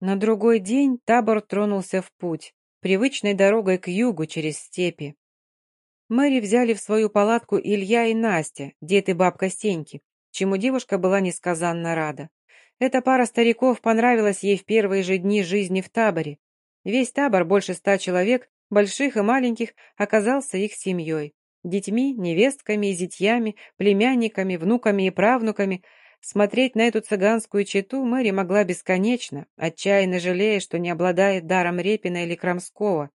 На другой день табор тронулся в путь, привычной дорогой к югу через степи. Мэри взяли в свою палатку Илья и Настя, дед и бабка Стеньки, чему девушка была несказанно рада. Эта пара стариков понравилась ей в первые же дни жизни в таборе. Весь табор, больше ста человек, больших и маленьких, оказался их семьей. Детьми, невестками и зятьями, племянниками, внуками и правнуками – Смотреть на эту цыганскую чету Мэри могла бесконечно, отчаянно жалея, что не обладает даром Репина или Крамского.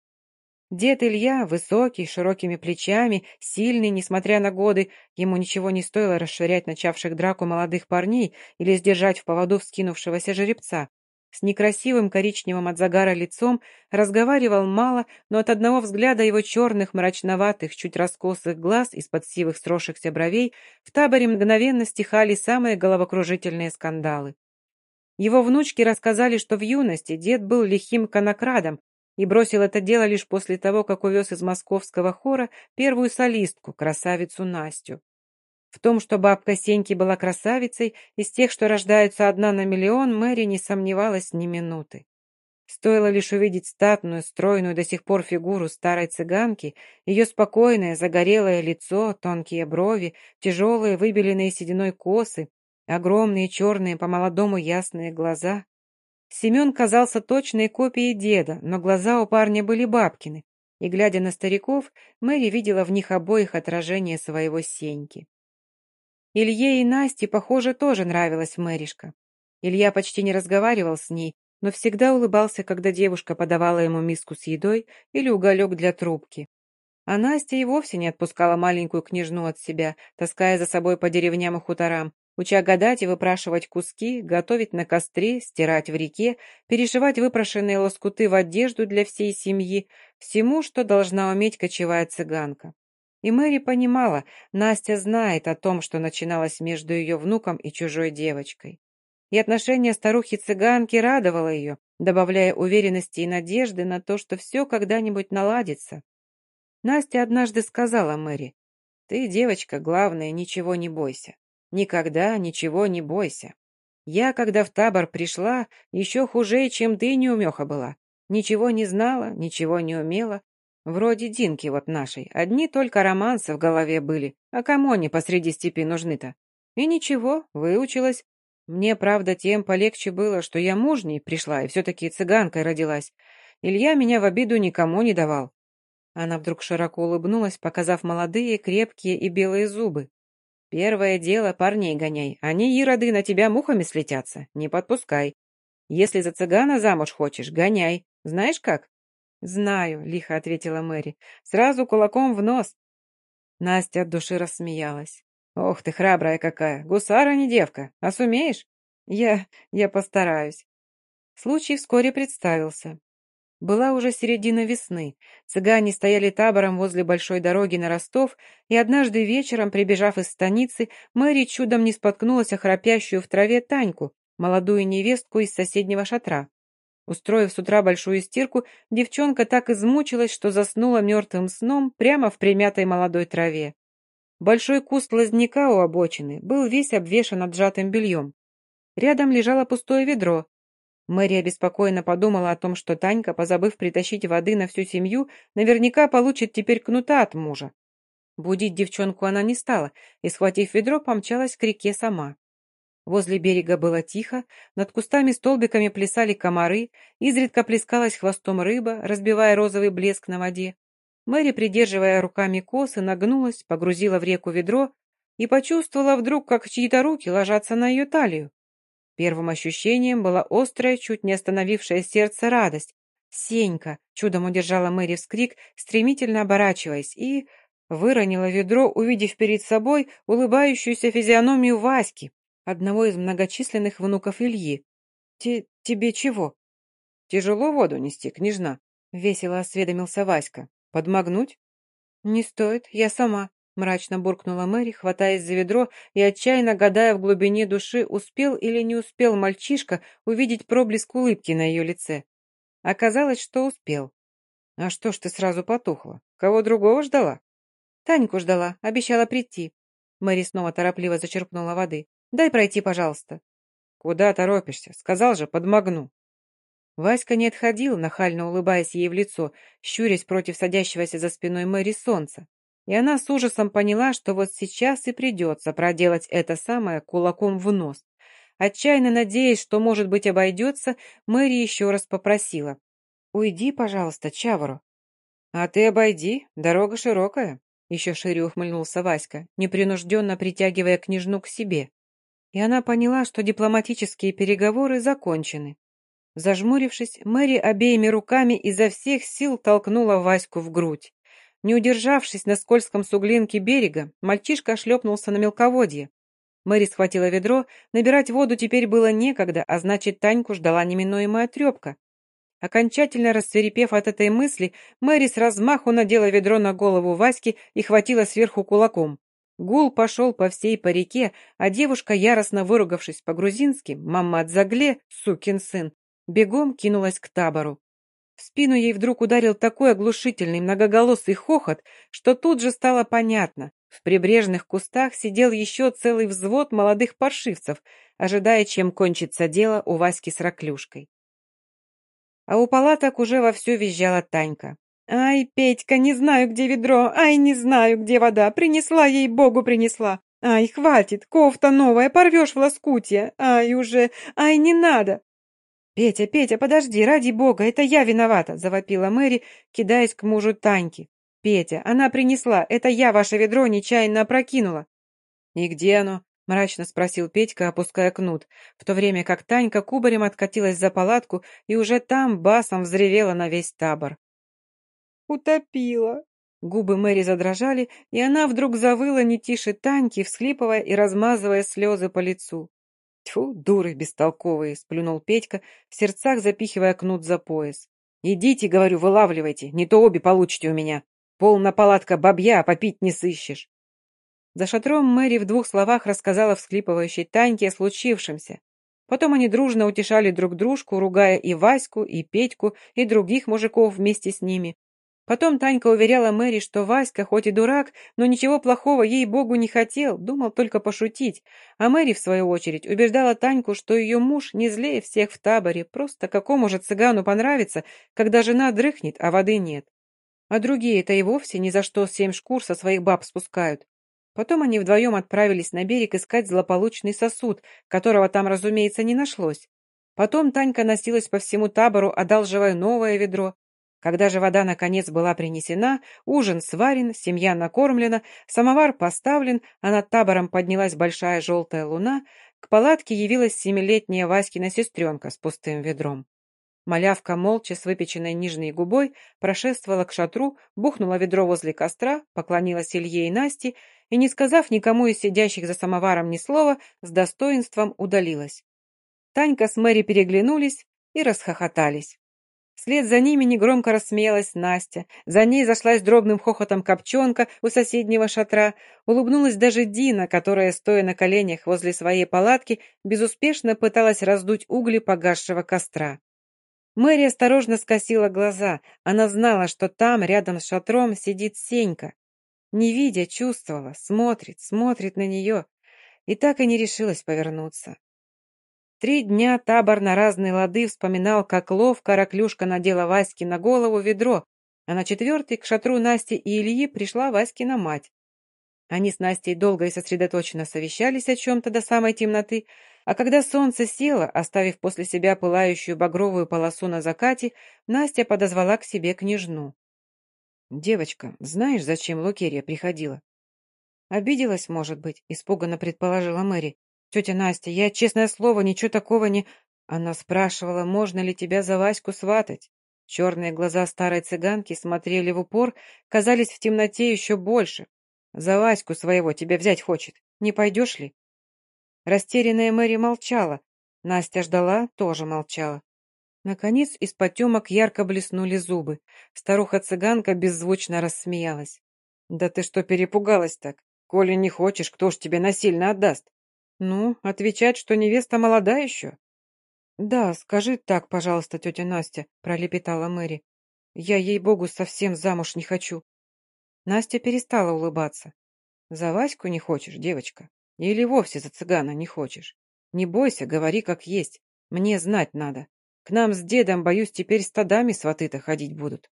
Дед Илья, высокий, широкими плечами, сильный, несмотря на годы, ему ничего не стоило расширять начавших драку молодых парней или сдержать в поводу вскинувшегося жеребца с некрасивым коричневым от загара лицом, разговаривал мало, но от одного взгляда его черных, мрачноватых, чуть раскосых глаз из-под сивых сросшихся бровей в таборе мгновенно стихали самые головокружительные скандалы. Его внучки рассказали, что в юности дед был лихим конокрадом и бросил это дело лишь после того, как увез из московского хора первую солистку, красавицу Настю. В том, что бабка Сеньки была красавицей, из тех, что рождаются одна на миллион, Мэри не сомневалась ни минуты. Стоило лишь увидеть статную, стройную до сих пор фигуру старой цыганки, ее спокойное, загорелое лицо, тонкие брови, тяжелые, выбеленные сединой косы, огромные черные, по-молодому ясные глаза. Семен казался точной копией деда, но глаза у парня были бабкины, и, глядя на стариков, Мэри видела в них обоих отражение своего Сеньки. Илье и Насте, похоже, тоже нравилась Мэришка. Илья почти не разговаривал с ней, но всегда улыбался, когда девушка подавала ему миску с едой или уголек для трубки. А Настя и вовсе не отпускала маленькую княжну от себя, таская за собой по деревням и хуторам, уча гадать и выпрашивать куски, готовить на костре, стирать в реке, перешивать выпрошенные лоскуты в одежду для всей семьи, всему, что должна уметь кочевая цыганка. И Мэри понимала, Настя знает о том, что начиналось между ее внуком и чужой девочкой. И отношение старухи-цыганки радовало ее, добавляя уверенности и надежды на то, что все когда-нибудь наладится. Настя однажды сказала Мэри, «Ты, девочка, главное, ничего не бойся. Никогда ничего не бойся. Я, когда в табор пришла, еще хуже, чем ты, неумеха была. Ничего не знала, ничего не умела, Вроде Динки вот нашей. Одни только романсы в голове были. А кому они посреди степи нужны-то? И ничего, выучилась. Мне, правда, тем полегче было, что я мужней пришла и все-таки цыганкой родилась. Илья меня в обиду никому не давал. Она вдруг широко улыбнулась, показав молодые, крепкие и белые зубы. «Первое дело парней гоняй. Они, ироды, на тебя мухами слетятся. Не подпускай. Если за цыгана замуж хочешь, гоняй. Знаешь как? «Знаю», — лихо ответила Мэри. «Сразу кулаком в нос». Настя от души рассмеялась. «Ох ты, храбрая какая! Гусара не девка! А сумеешь?» «Я... я постараюсь». Случай вскоре представился. Была уже середина весны. Цыгане стояли табором возле большой дороги на Ростов, и однажды вечером, прибежав из станицы, Мэри чудом не споткнулась о храпящую в траве Таньку, молодую невестку из соседнего шатра. Устроив с утра большую стирку, девчонка так измучилась, что заснула мертвым сном прямо в примятой молодой траве. Большой куст лозняка у обочины был весь обвешан отжатым бельем. Рядом лежало пустое ведро. Мэри обеспокоенно подумала о том, что Танька, позабыв притащить воды на всю семью, наверняка получит теперь кнута от мужа. Будить девчонку она не стала и, схватив ведро, помчалась к реке сама. Возле берега было тихо, над кустами-столбиками плясали комары, изредка плескалась хвостом рыба, разбивая розовый блеск на воде. Мэри, придерживая руками косы, нагнулась, погрузила в реку ведро и почувствовала вдруг, как чьи-то руки ложатся на ее талию. Первым ощущением была острая, чуть не остановившая сердце радость. «Сенька!» — чудом удержала Мэри вскрик, стремительно оборачиваясь, и выронила ведро, увидев перед собой улыбающуюся физиономию Васьки, одного из многочисленных внуков Ильи. «Те... тебе чего?» «Тяжело воду нести, княжна», — весело осведомился Васька. «Подмогнуть?» «Не стоит, я сама», — мрачно буркнула Мэри, хватаясь за ведро и отчаянно гадая в глубине души, успел или не успел мальчишка увидеть проблеск улыбки на ее лице. Оказалось, что успел. «А что ж ты сразу потухла? Кого другого ждала?» «Таньку ждала, обещала прийти». Мэри снова торопливо зачерпнула воды. Дай пройти, пожалуйста». «Куда торопишься? Сказал же, подмогну». Васька не отходил, нахально улыбаясь ей в лицо, щурясь против садящегося за спиной Мэри солнца. И она с ужасом поняла, что вот сейчас и придется проделать это самое кулаком в нос. Отчаянно надеясь, что, может быть, обойдется, Мэри еще раз попросила. «Уйди, пожалуйста, Чавру». «А ты обойди, дорога широкая», — еще шире ухмыльнулся Васька, непринужденно притягивая княжну к себе. И она поняла, что дипломатические переговоры закончены. Зажмурившись, Мэри обеими руками изо всех сил толкнула Ваську в грудь. Не удержавшись на скользком суглинке берега, мальчишка шлепнулся на мелководье. Мэри схватила ведро, набирать воду теперь было некогда, а значит, Таньку ждала неминуемая трепка. Окончательно рассверепев от этой мысли, Мэри с размаху надела ведро на голову Васьки и хватила сверху кулаком. Гул пошел по всей парике, а девушка, яростно выругавшись по-грузински, «Мама от загле, сукин сын», бегом кинулась к табору. В спину ей вдруг ударил такой оглушительный многоголосый хохот, что тут же стало понятно. В прибрежных кустах сидел еще целый взвод молодых паршивцев, ожидая, чем кончится дело у Васьки с раклюшкой. А у палаток уже вовсю визжала Танька. «Ай, Петька, не знаю, где ведро, ай, не знаю, где вода, принесла ей, Богу принесла. Ай, хватит, кофта новая, порвешь в лоскутье, ай, уже, ай, не надо». «Петя, Петя, подожди, ради бога, это я виновата!» — завопила Мэри, кидаясь к мужу Таньки. «Петя, она принесла, это я ваше ведро нечаянно опрокинула». «И где оно?» — мрачно спросил Петька, опуская кнут, в то время как Танька кубарем откатилась за палатку и уже там басом взревела на весь табор. «Утопила!» Губы Мэри задрожали, и она вдруг завыла не тише Таньки, всхлипывая и размазывая слезы по лицу. Тьфу, дуры бестолковые, сплюнул Петька, в сердцах запихивая кнут за пояс. Идите, говорю, вылавливайте, не то обе получите у меня. Полна палатка бабья, а попить не сыщешь. За шатром Мэри в двух словах рассказала всхлипывающей Таньке о случившемся. Потом они дружно утешали друг дружку, ругая и Ваську, и Петьку, и других мужиков вместе с ними. Потом Танька уверяла Мэри, что Васька, хоть и дурак, но ничего плохого ей-богу не хотел, думал только пошутить. А Мэри, в свою очередь, убеждала Таньку, что ее муж не злее всех в таборе, просто какому же цыгану понравится, когда жена дрыхнет, а воды нет. А другие-то и вовсе ни за что семь шкур со своих баб спускают. Потом они вдвоем отправились на берег искать злополучный сосуд, которого там, разумеется, не нашлось. Потом Танька носилась по всему табору, одалживая новое ведро, когда же вода наконец была принесена, ужин сварен, семья накормлена, самовар поставлен, а над табором поднялась большая желтая луна, к палатке явилась семилетняя Васькина сестренка с пустым ведром. Малявка молча с выпеченной нижней губой прошествовала к шатру, бухнула ведро возле костра, поклонилась Илье и Насте и, не сказав никому из сидящих за самоваром ни слова, с достоинством удалилась. Танька с Мэри переглянулись и расхохотались. Вслед за ними негромко рассмеялась Настя. За ней зашлась дробным хохотом Копченка у соседнего шатра. Улыбнулась даже Дина, которая, стоя на коленях возле своей палатки, безуспешно пыталась раздуть угли погасшего костра. Мэри осторожно скосила глаза. Она знала, что там, рядом с шатром, сидит Сенька. Не видя, чувствовала, смотрит, смотрит на нее. И так и не решилась повернуться. Три дня табор на разные лады вспоминал, как ловко Раклюшка надела Ваське на голову ведро, а на четвертый к шатру Насти и Ильи пришла Васькина мать. Они с Настей долго и сосредоточенно совещались о чем-то до самой темноты, а когда солнце село, оставив после себя пылающую багровую полосу на закате, Настя подозвала к себе княжну. «Девочка, знаешь, зачем Лукерия приходила?» «Обиделась, может быть», — испуганно предположила Мэри. «Тетя Настя, я, честное слово, ничего такого не...» Она спрашивала, можно ли тебя за Ваську сватать. Черные глаза старой цыганки смотрели в упор, казались в темноте еще больше. «За Ваську своего тебя взять хочет. Не пойдешь ли?» Растерянная Мэри молчала. Настя ждала, тоже молчала. Наконец из потемок ярко блеснули зубы. Старуха-цыганка беззвучно рассмеялась. «Да ты что перепугалась так? Коли не хочешь, кто ж тебе насильно отдаст? «Ну, отвечать, что невеста молода еще?» «Да, скажи так, пожалуйста, тетя Настя», — пролепетала Мэри. «Я, ей-богу, совсем замуж не хочу». Настя перестала улыбаться. «За Ваську не хочешь, девочка? Или вовсе за цыгана не хочешь? Не бойся, говори как есть. Мне знать надо. К нам с дедом, боюсь, теперь стадами сваты-то ходить будут.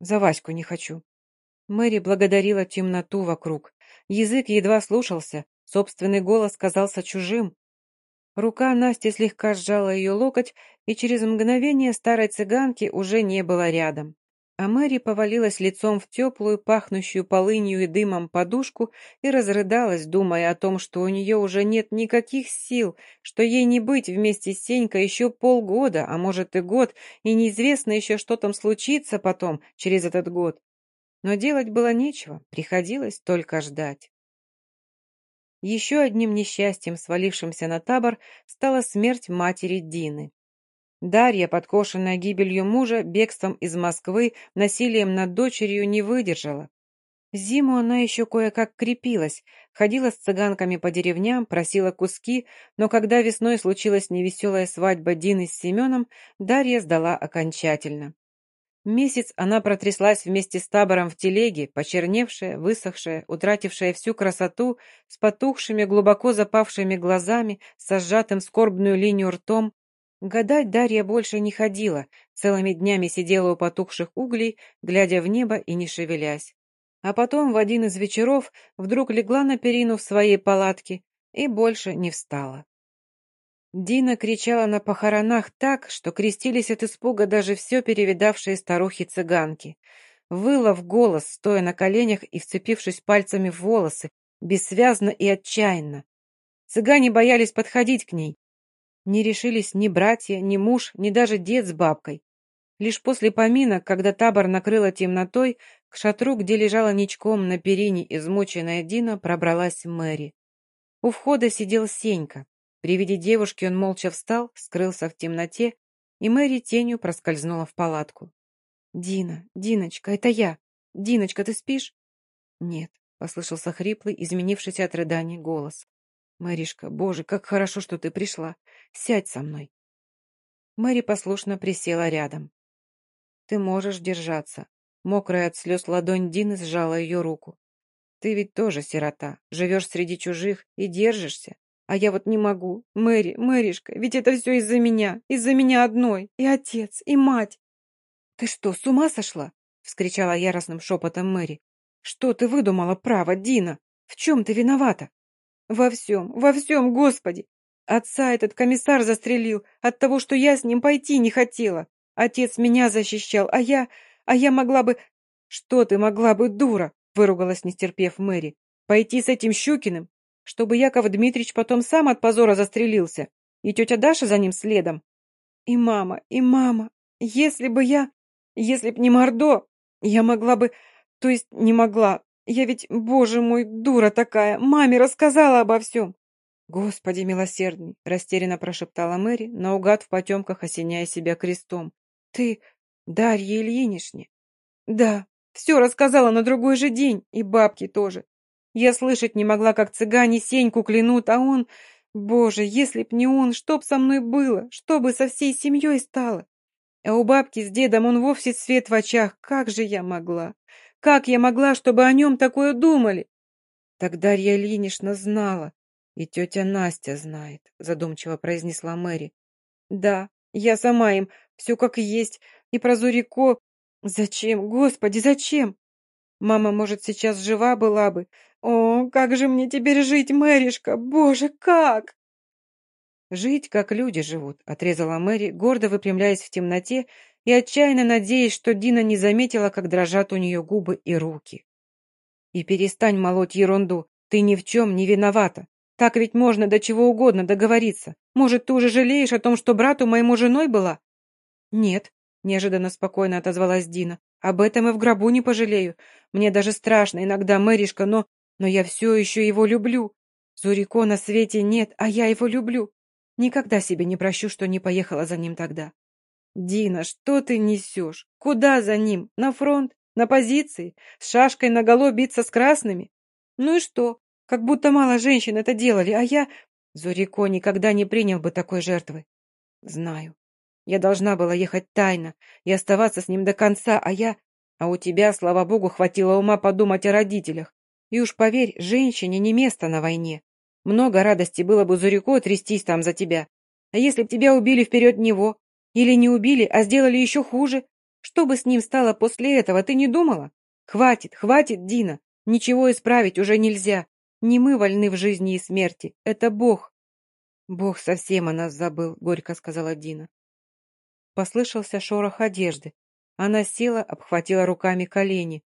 За Ваську не хочу. Мэри благодарила темноту вокруг. Язык едва слушался, собственный голос казался чужим. Рука Насти слегка сжала ее локоть, и через мгновение старой цыганки уже не было рядом. А Мэри повалилась лицом в теплую, пахнущую полынью и дымом подушку и разрыдалась, думая о том, что у нее уже нет никаких сил, что ей не быть вместе с Сенькой еще полгода, а может и год, и неизвестно еще, что там случится потом, через этот год. Но делать было нечего, приходилось только ждать. Еще одним несчастьем, свалившимся на табор, стала смерть матери Дины. Дарья, подкошенная гибелью мужа, бегством из Москвы, насилием над дочерью не выдержала. Зиму она еще кое-как крепилась, ходила с цыганками по деревням, просила куски, но когда весной случилась невеселая свадьба Дины с Семеном, Дарья сдала окончательно. Месяц она протряслась вместе с табором в телеге, почерневшая, высохшая, утратившая всю красоту, с потухшими, глубоко запавшими глазами, со сжатым скорбную линию ртом, Гадать Дарья больше не ходила, целыми днями сидела у потухших углей, глядя в небо и не шевелясь. А потом в один из вечеров вдруг легла на перину в своей палатке и больше не встала. Дина кричала на похоронах так, что крестились от испуга даже все перевидавшие старухи-цыганки. Выла в голос, стоя на коленях и вцепившись пальцами в волосы, бессвязно и отчаянно. Цыгане боялись подходить к ней, не решились ни братья, ни муж, ни даже дед с бабкой. Лишь после поминок, когда табор накрыло темнотой, к шатру, где лежала ничком на перине измученная Дина, пробралась Мэри. У входа сидел Сенька. При виде девушки он молча встал, скрылся в темноте, и Мэри тенью проскользнула в палатку. «Дина, Диночка, это я! Диночка, ты спишь?» «Нет», — послышался хриплый, изменившийся от рыданий голос. «Маришка, боже, как хорошо, что ты пришла. Сядь со мной». Мэри послушно присела рядом. «Ты можешь держаться». Мокрая от слез ладонь Дины сжала ее руку. «Ты ведь тоже сирота, живешь среди чужих и держишься. А я вот не могу. Мэри, Мэришка, ведь это все из-за меня, из-за меня одной. И отец, и мать». «Ты что, с ума сошла?» — вскричала яростным шепотом Мэри. «Что ты выдумала, право, Дина? В чем ты виновата?» Во всем, во всем, Господи! Отца этот комиссар застрелил от того, что я с ним пойти не хотела. Отец меня защищал, а я... А я могла бы... Что ты могла бы, дура? Выругалась, не стерпев Мэри. Пойти с этим Щукиным? Чтобы Яков Дмитрич потом сам от позора застрелился. И тетя Даша за ним следом. И мама, и мама. Если бы я... Если б не Мордо, я могла бы... То есть не могла, я ведь, боже мой, дура такая, маме рассказала обо всем. Господи милосердный, растерянно прошептала Мэри, наугад в потемках осеняя себя крестом. Ты Дарья Ильинишне? Да, все рассказала на другой же день, и бабки тоже. Я слышать не могла, как цыгане Сеньку клянут, а он... Боже, если б не он, что б со мной было, что бы со всей семьей стало? А у бабки с дедом он вовсе свет в очах, как же я могла? Как я могла, чтобы о нем такое думали? Так Дарья Ильинична знала. И тетя Настя знает, задумчиво произнесла Мэри. Да, я сама им, все как есть. И про Зурико... Зачем, господи, зачем? Мама, может, сейчас жива была бы. О, как же мне теперь жить, Мэришка? Боже, как? Жить, как люди живут, отрезала Мэри, гордо выпрямляясь в темноте и отчаянно надеясь, что Дина не заметила, как дрожат у нее губы и руки. «И перестань молоть ерунду, ты ни в чем не виновата. Так ведь можно до чего угодно договориться. Может, ты уже жалеешь о том, что брату моему женой была?» «Нет», — неожиданно спокойно отозвалась Дина. «Об этом и в гробу не пожалею. Мне даже страшно иногда, Мэришка, но... Но я все еще его люблю. Зурико на свете нет, а я его люблю. Никогда себе не прощу, что не поехала за ним тогда. «Дина, что ты несешь? Куда за ним? На фронт? На позиции? С шашкой наголо биться с красными? Ну и что? Как будто мало женщин это делали, а я... Зурико никогда не принял бы такой жертвы. Знаю. Я должна была ехать тайно и оставаться с ним до конца, а я... А у тебя, слава богу, хватило ума подумать о родителях. И уж поверь, женщине не место на войне. Много радости было бы Зурико трястись там за тебя. А если б тебя убили вперед него? Или не убили, а сделали еще хуже? Что бы с ним стало после этого, ты не думала? Хватит, хватит, Дина. Ничего исправить уже нельзя. Не мы вольны в жизни и смерти. Это Бог. Бог совсем о нас забыл, горько сказала Дина. Послышался шорох одежды. Она села, обхватила руками колени.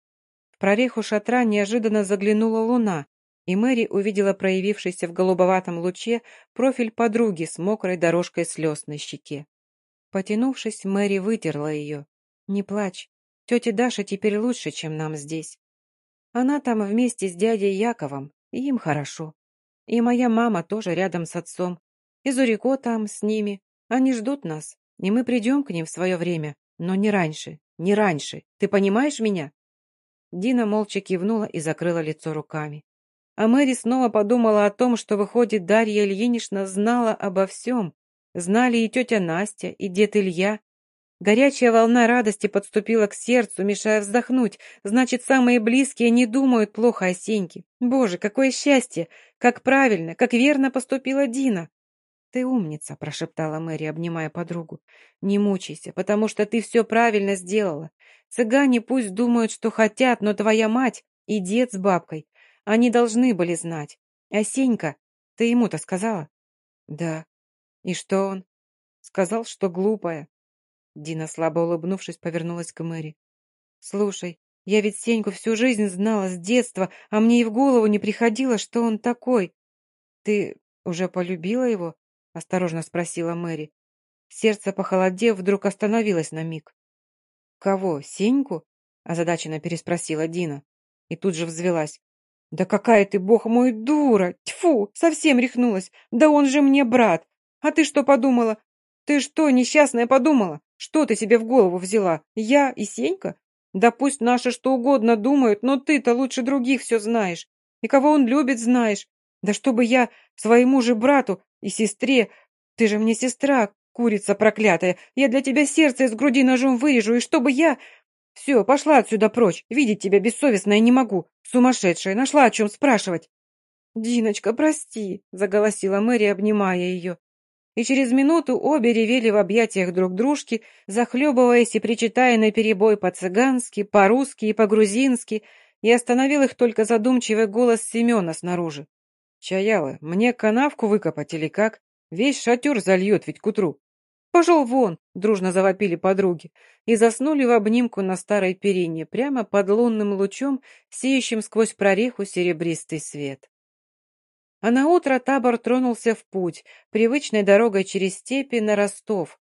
В прореху шатра неожиданно заглянула луна, и Мэри увидела проявившийся в голубоватом луче профиль подруги с мокрой дорожкой слез на щеке. Потянувшись, Мэри вытерла ее. «Не плачь. Тетя Даша теперь лучше, чем нам здесь. Она там вместе с дядей Яковом, и им хорошо. И моя мама тоже рядом с отцом. И Зурико там с ними. Они ждут нас, и мы придем к ним в свое время, но не раньше, не раньше. Ты понимаешь меня?» Дина молча кивнула и закрыла лицо руками. А Мэри снова подумала о том, что, выходит, Дарья Ильинична знала обо всем. Знали и тетя Настя, и дед Илья. Горячая волна радости подступила к сердцу, мешая вздохнуть. Значит, самые близкие не думают плохо о Сеньке. Боже, какое счастье! Как правильно, как верно поступила Дина. «Ты умница», — прошептала Мэри, обнимая подругу. «Не мучайся, потому что ты все правильно сделала. Цыгане пусть думают, что хотят, но твоя мать и дед с бабкой они должны были знать. А Сенька, ты ему-то сказала? Да. И что он? Сказал, что глупая. Дина, слабо улыбнувшись, повернулась к Мэри. Слушай, я ведь Сеньку всю жизнь знала с детства, а мне и в голову не приходило, что он такой. Ты уже полюбила его? Осторожно спросила Мэри. Сердце, похолодев, вдруг остановилось на миг. «Кого, Сеньку?» – озадаченно переспросила Дина. И тут же взвелась. «Да какая ты, бог мой, дура! Тьфу, совсем рехнулась! Да он же мне брат! А ты что подумала? Ты что, несчастная, подумала? Что ты себе в голову взяла? Я и Сенька? Да пусть наши что угодно думают, но ты-то лучше других все знаешь. И кого он любит, знаешь. Да чтобы я своему же брату и сестре... Ты же мне сестра, курица проклятая. Я для тебя сердце из груди ножом вырежу, и чтобы я... «Все, пошла отсюда прочь. Видеть тебя бессовестно я не могу. Сумасшедшая, нашла о чем спрашивать». «Диночка, прости», — заголосила Мэри, обнимая ее. И через минуту обе ревели в объятиях друг дружки, захлебываясь и причитая наперебой по-цыгански, по-русски и по-грузински, и остановил их только задумчивый голос Семена снаружи. «Чаялы, мне канавку выкопать или как? Весь шатер зальет ведь к утру». «Пошел вон!» — дружно завопили подруги и заснули в обнимку на старой перине, прямо под лунным лучом, сеющим сквозь прореху серебристый свет. А на утро табор тронулся в путь, привычной дорогой через степи на Ростов,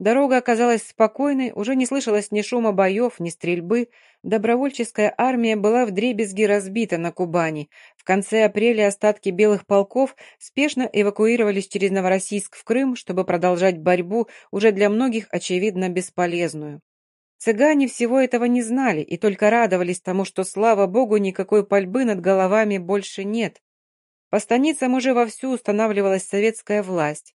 Дорога оказалась спокойной, уже не слышалось ни шума боев, ни стрельбы. Добровольческая армия была вдребезги разбита на Кубани. В конце апреля остатки белых полков спешно эвакуировались через Новороссийск в Крым, чтобы продолжать борьбу, уже для многих, очевидно, бесполезную. Цыгане всего этого не знали и только радовались тому, что, слава богу, никакой пальбы над головами больше нет. По станицам уже вовсю устанавливалась советская власть.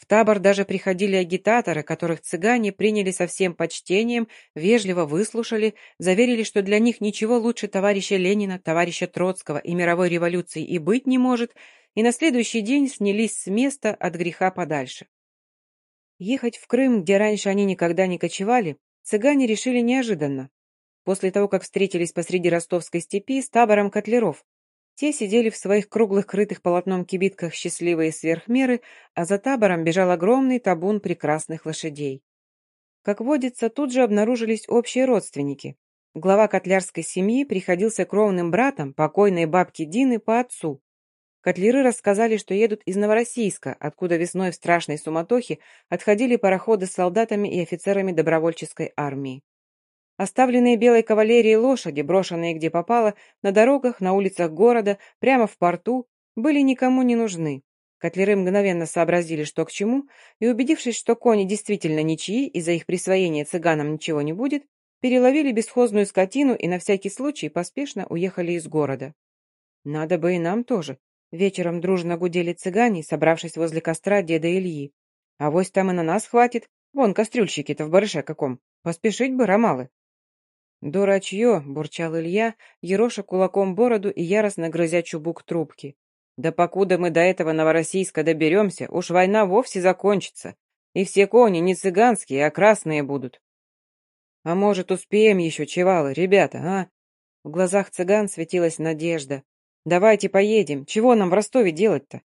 В табор даже приходили агитаторы, которых цыгане приняли со всем почтением, вежливо выслушали, заверили, что для них ничего лучше товарища Ленина, товарища Троцкого и мировой революции и быть не может, и на следующий день снялись с места от греха подальше. Ехать в Крым, где раньше они никогда не кочевали, цыгане решили неожиданно. После того, как встретились посреди ростовской степи с табором котлеров, те сидели в своих круглых крытых полотном кибитках счастливые сверхмеры, а за табором бежал огромный табун прекрасных лошадей. Как водится, тут же обнаружились общие родственники. Глава котлярской семьи приходился кровным братом покойной бабки Дины по отцу. Котлеры рассказали, что едут из Новороссийска, откуда весной в страшной суматохе отходили пароходы с солдатами и офицерами добровольческой армии. Оставленные белой кавалерией лошади, брошенные где попало, на дорогах, на улицах города, прямо в порту, были никому не нужны. Котлеры мгновенно сообразили, что к чему, и, убедившись, что кони действительно ничьи и за их присвоение цыганам ничего не будет, переловили бесхозную скотину и на всякий случай поспешно уехали из города. «Надо бы и нам тоже», Вечером дружно гудели цыгане, собравшись возле костра деда Ильи. А вось там и на нас хватит. Вон кастрюльщики-то в барыше каком. Поспешить бы, ромалы. «Дурачье!» — бурчал Илья, ероша кулаком бороду и яростно грызя чубук трубки. «Да покуда мы до этого Новороссийска доберемся, уж война вовсе закончится. И все кони не цыганские, а красные будут. А может, успеем еще, чевалы, ребята, а? В глазах цыган светилась надежда. Давайте поедем, чего нам в Ростове делать-то?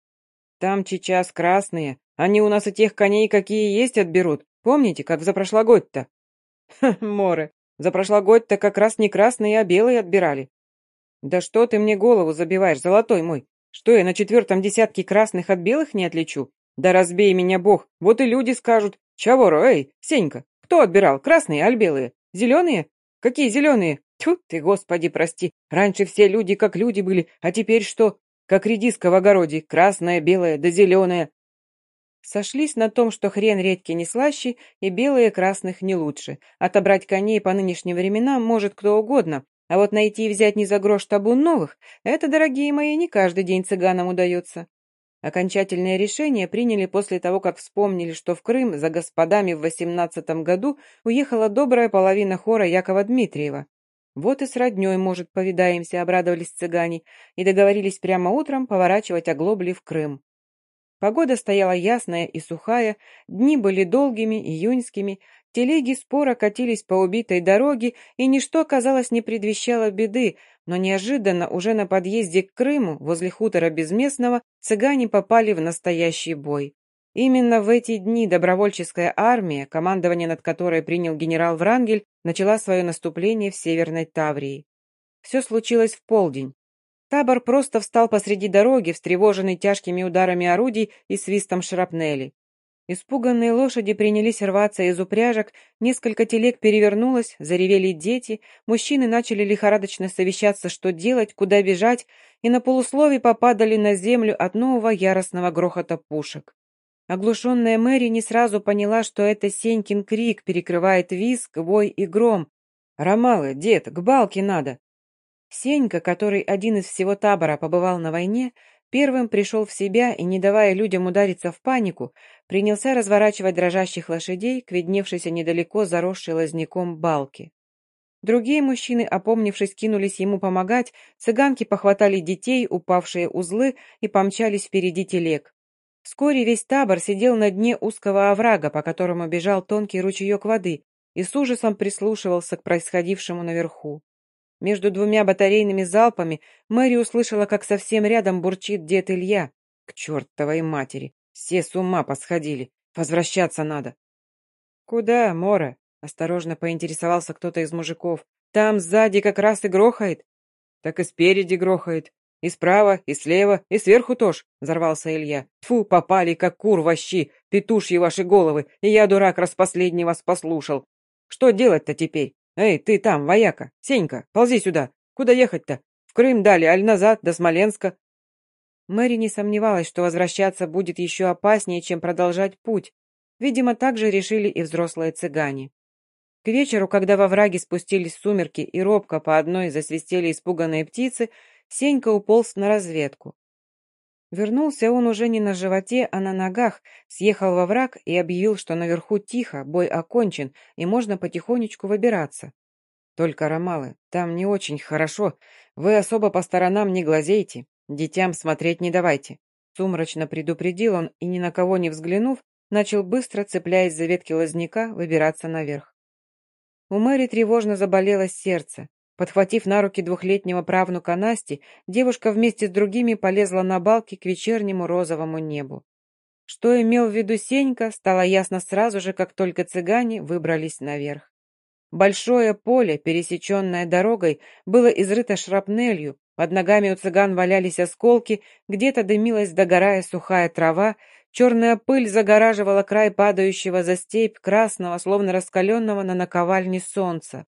Там сейчас красные, они у нас и тех коней, какие есть, отберут. Помните, как за прошлогодь-то? Ха, море, за прошлогодь-то как раз не красные, а белые отбирали. Да что ты мне голову забиваешь, золотой мой? Что я на четвертом десятке красных от белых не отличу? Да разбей меня бог, вот и люди скажут. Чаворо, эй, Сенька, кто отбирал, красные аль белые? Зеленые? Какие зеленые? Тьфу ты, господи, прости. Раньше все люди как люди были, а теперь что? Как редиска в огороде, красная, белая да зеленая. Сошлись на том, что хрен редьки не слаще и белые красных не лучше. Отобрать коней по нынешним временам может кто угодно, а вот найти и взять не за грош табун новых — это, дорогие мои, не каждый день цыганам удается. Окончательное решение приняли после того, как вспомнили, что в Крым за господами в восемнадцатом году уехала добрая половина хора Якова Дмитриева. Вот и с родней, может, повидаемся, обрадовались цыгане, и договорились прямо утром поворачивать оглобли в Крым. Погода стояла ясная и сухая, дни были долгими, июньскими, телеги споро катились по убитой дороге, и ничто, казалось, не предвещало беды, но неожиданно уже на подъезде к Крыму, возле хутора Безместного, цыгане попали в настоящий бой. Именно в эти дни добровольческая армия, командование над которой принял генерал Врангель, начала свое наступление в Северной Таврии. Все случилось в полдень. Табор просто встал посреди дороги, встревоженный тяжкими ударами орудий и свистом шрапнели. Испуганные лошади принялись рваться из упряжек, несколько телег перевернулось, заревели дети, мужчины начали лихорадочно совещаться, что делать, куда бежать, и на полуслове попадали на землю от нового яростного грохота пушек. Оглушенная Мэри не сразу поняла, что это Сенькин крик перекрывает визг, вой и гром. «Ромалы, дед, к балке надо!» Сенька, который один из всего табора побывал на войне, Первым пришел в себя и, не давая людям удариться в панику, принялся разворачивать дрожащих лошадей к видневшейся недалеко заросшей лозняком балке. Другие мужчины, опомнившись, кинулись ему помогать, цыганки похватали детей, упавшие узлы, и помчались впереди телег. Вскоре весь табор сидел на дне узкого оврага, по которому бежал тонкий ручеек воды, и с ужасом прислушивался к происходившему наверху. Между двумя батарейными залпами Мэри услышала, как совсем рядом бурчит дед Илья. К чертовой матери! Все с ума посходили. Возвращаться надо. «Куда, Мора?» — осторожно поинтересовался кто-то из мужиков. «Там сзади как раз и грохает». «Так и спереди грохает. И справа, и слева, и сверху тоже», — взорвался Илья. «Тьфу, попали, как кур во щи, петушьи ваши головы, и я, дурак, раз последний вас послушал. Что делать-то теперь?» «Эй, ты там, вояка! Сенька, ползи сюда! Куда ехать-то? В Крым дали, аль назад, до Смоленска?» Мэри не сомневалась, что возвращаться будет еще опаснее, чем продолжать путь. Видимо, так же решили и взрослые цыгане. К вечеру, когда во враге спустились сумерки и робко по одной засвистели испуганные птицы, Сенька уполз на разведку. Вернулся он уже не на животе, а на ногах, съехал во враг и объявил, что наверху тихо, бой окончен, и можно потихонечку выбираться. Только, Ромалы, там не очень хорошо. Вы особо по сторонам не глазейте, детям смотреть не давайте. Сумрачно предупредил он и, ни на кого не взглянув, начал быстро, цепляясь за ветки лозняка, выбираться наверх. У Мэри тревожно заболело сердце. Подхватив на руки двухлетнего правнука Насти, девушка вместе с другими полезла на балки к вечернему розовому небу. Что имел в виду Сенька, стало ясно сразу же, как только цыгане выбрались наверх. Большое поле, пересеченное дорогой, было изрыто шрапнелью, под ногами у цыган валялись осколки, где-то дымилась догорая сухая трава, черная пыль загораживала край падающего за степь красного, словно раскаленного на наковальне солнца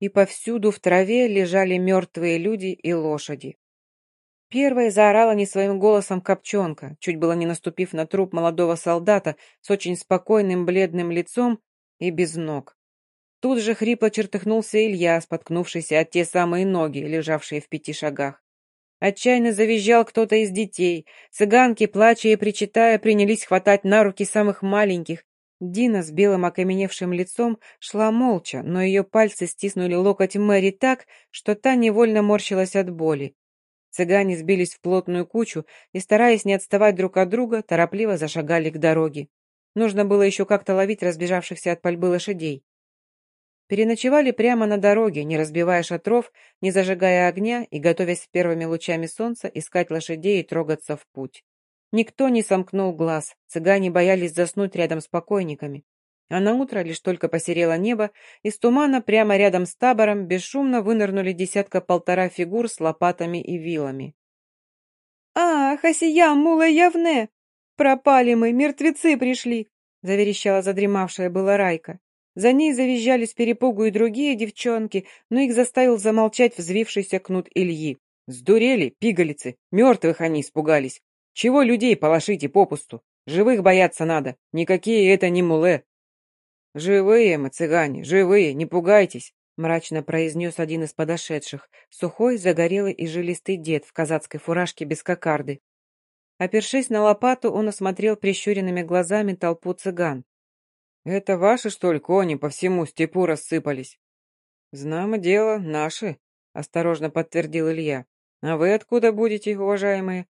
и повсюду в траве лежали мертвые люди и лошади. Первой заорала не своим голосом копченка, чуть было не наступив на труп молодого солдата с очень спокойным бледным лицом и без ног. Тут же хрипло чертыхнулся Илья, споткнувшийся от те самые ноги, лежавшие в пяти шагах. Отчаянно завизжал кто-то из детей. Цыганки, плача и причитая, принялись хватать на руки самых маленьких, Дина с белым окаменевшим лицом шла молча, но ее пальцы стиснули локоть Мэри так, что та невольно морщилась от боли. Цыгане сбились в плотную кучу и, стараясь не отставать друг от друга, торопливо зашагали к дороге. Нужно было еще как-то ловить разбежавшихся от пальбы лошадей. Переночевали прямо на дороге, не разбивая шатров, не зажигая огня и готовясь с первыми лучами солнца искать лошадей и трогаться в путь. Никто не сомкнул глаз, цыгане боялись заснуть рядом с покойниками. А на утро лишь только посерело небо, из тумана прямо рядом с табором бесшумно вынырнули десятка-полтора фигур с лопатами и вилами. «А, хасия, мула явне! Пропали мы, мертвецы пришли!» заверещала задремавшая была Райка. За ней завизжали с перепугу и другие девчонки, но их заставил замолчать взвившийся кнут Ильи. «Сдурели, пигалицы! Мертвых они испугались! Чего людей полошите попусту? Живых бояться надо! Никакие это не муле!» «Живые мы, цыгане, живые, не пугайтесь!» мрачно произнес один из подошедших, сухой, загорелый и жилистый дед в казацкой фуражке без кокарды. Опершись на лопату, он осмотрел прищуренными глазами толпу цыган. «Это ваши, что ли, кони по всему степу рассыпались?» «Знамо дело, наши», — осторожно подтвердил Илья. «А вы откуда будете, уважаемые?»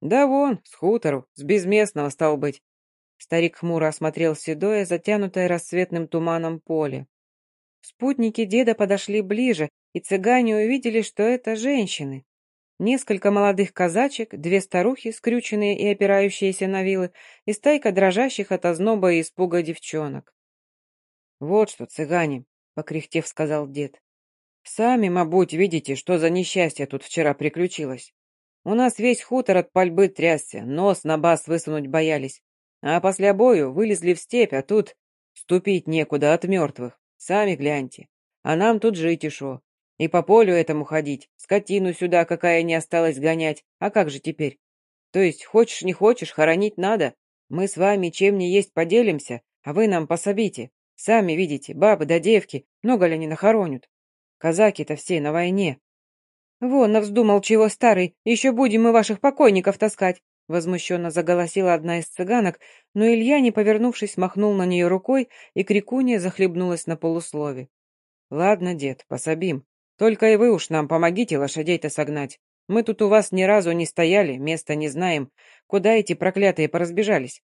«Да вон, с хутору, с безместного, стал быть». Старик хмуро осмотрел седое, затянутое рассветным туманом поле. Спутники деда подошли ближе, и цыгане увидели, что это женщины. Несколько молодых казачек, две старухи, скрюченные и опирающиеся на вилы, и стайка дрожащих от озноба и испуга девчонок. «Вот что, цыгане», — покряхтев сказал дед. «Сами, мабуть, видите, что за несчастье тут вчера приключилось. У нас весь хутор от пальбы трясся, нос на бас высунуть боялись. А после бою вылезли в степь, а тут ступить некуда от мертвых. Сами гляньте. А нам тут жить и шо. И по полю этому ходить, скотину сюда, какая не осталась гонять. А как же теперь? То есть, хочешь не хочешь, хоронить надо. Мы с вами чем не есть поделимся, а вы нам пособите. Сами видите, бабы да девки, много ли они нахоронят? Казаки-то все на войне. Вон, навздумал чего старый, еще будем мы ваших покойников таскать. Возмущенно заголосила одна из цыганок, но Илья, не повернувшись, махнул на нее рукой, и крикунья захлебнулась на полуслове. «Ладно, дед, пособим. Только и вы уж нам помогите лошадей-то согнать. Мы тут у вас ни разу не стояли, места не знаем. Куда эти проклятые поразбежались?»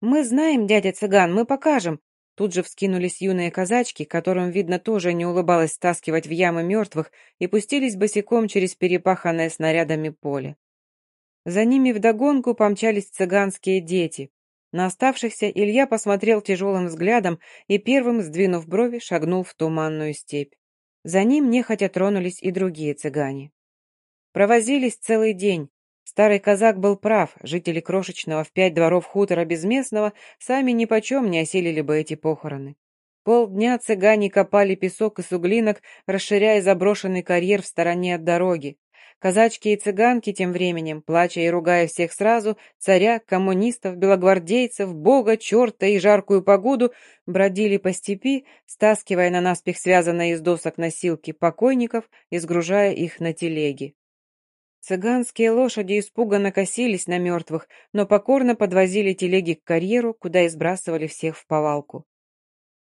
«Мы знаем, дядя цыган, мы покажем!» Тут же вскинулись юные казачки, которым, видно, тоже не улыбалось стаскивать в ямы мертвых, и пустились босиком через перепаханное снарядами поле. За ними вдогонку помчались цыганские дети. На оставшихся Илья посмотрел тяжелым взглядом и первым, сдвинув брови, шагнул в туманную степь. За ним нехотя тронулись и другие цыгане. Провозились целый день. Старый казак был прав, жители крошечного в пять дворов хутора Безместного сами нипочем не осилили бы эти похороны. Полдня цыгане копали песок и суглинок, расширяя заброшенный карьер в стороне от дороги. Казачки и цыганки тем временем, плача и ругая всех сразу, царя, коммунистов, белогвардейцев, бога, черта и жаркую погоду, бродили по степи, стаскивая на наспех связанные из досок носилки покойников и сгружая их на телеги. Цыганские лошади испуганно косились на мертвых, но покорно подвозили телеги к карьеру, куда и сбрасывали всех в повалку.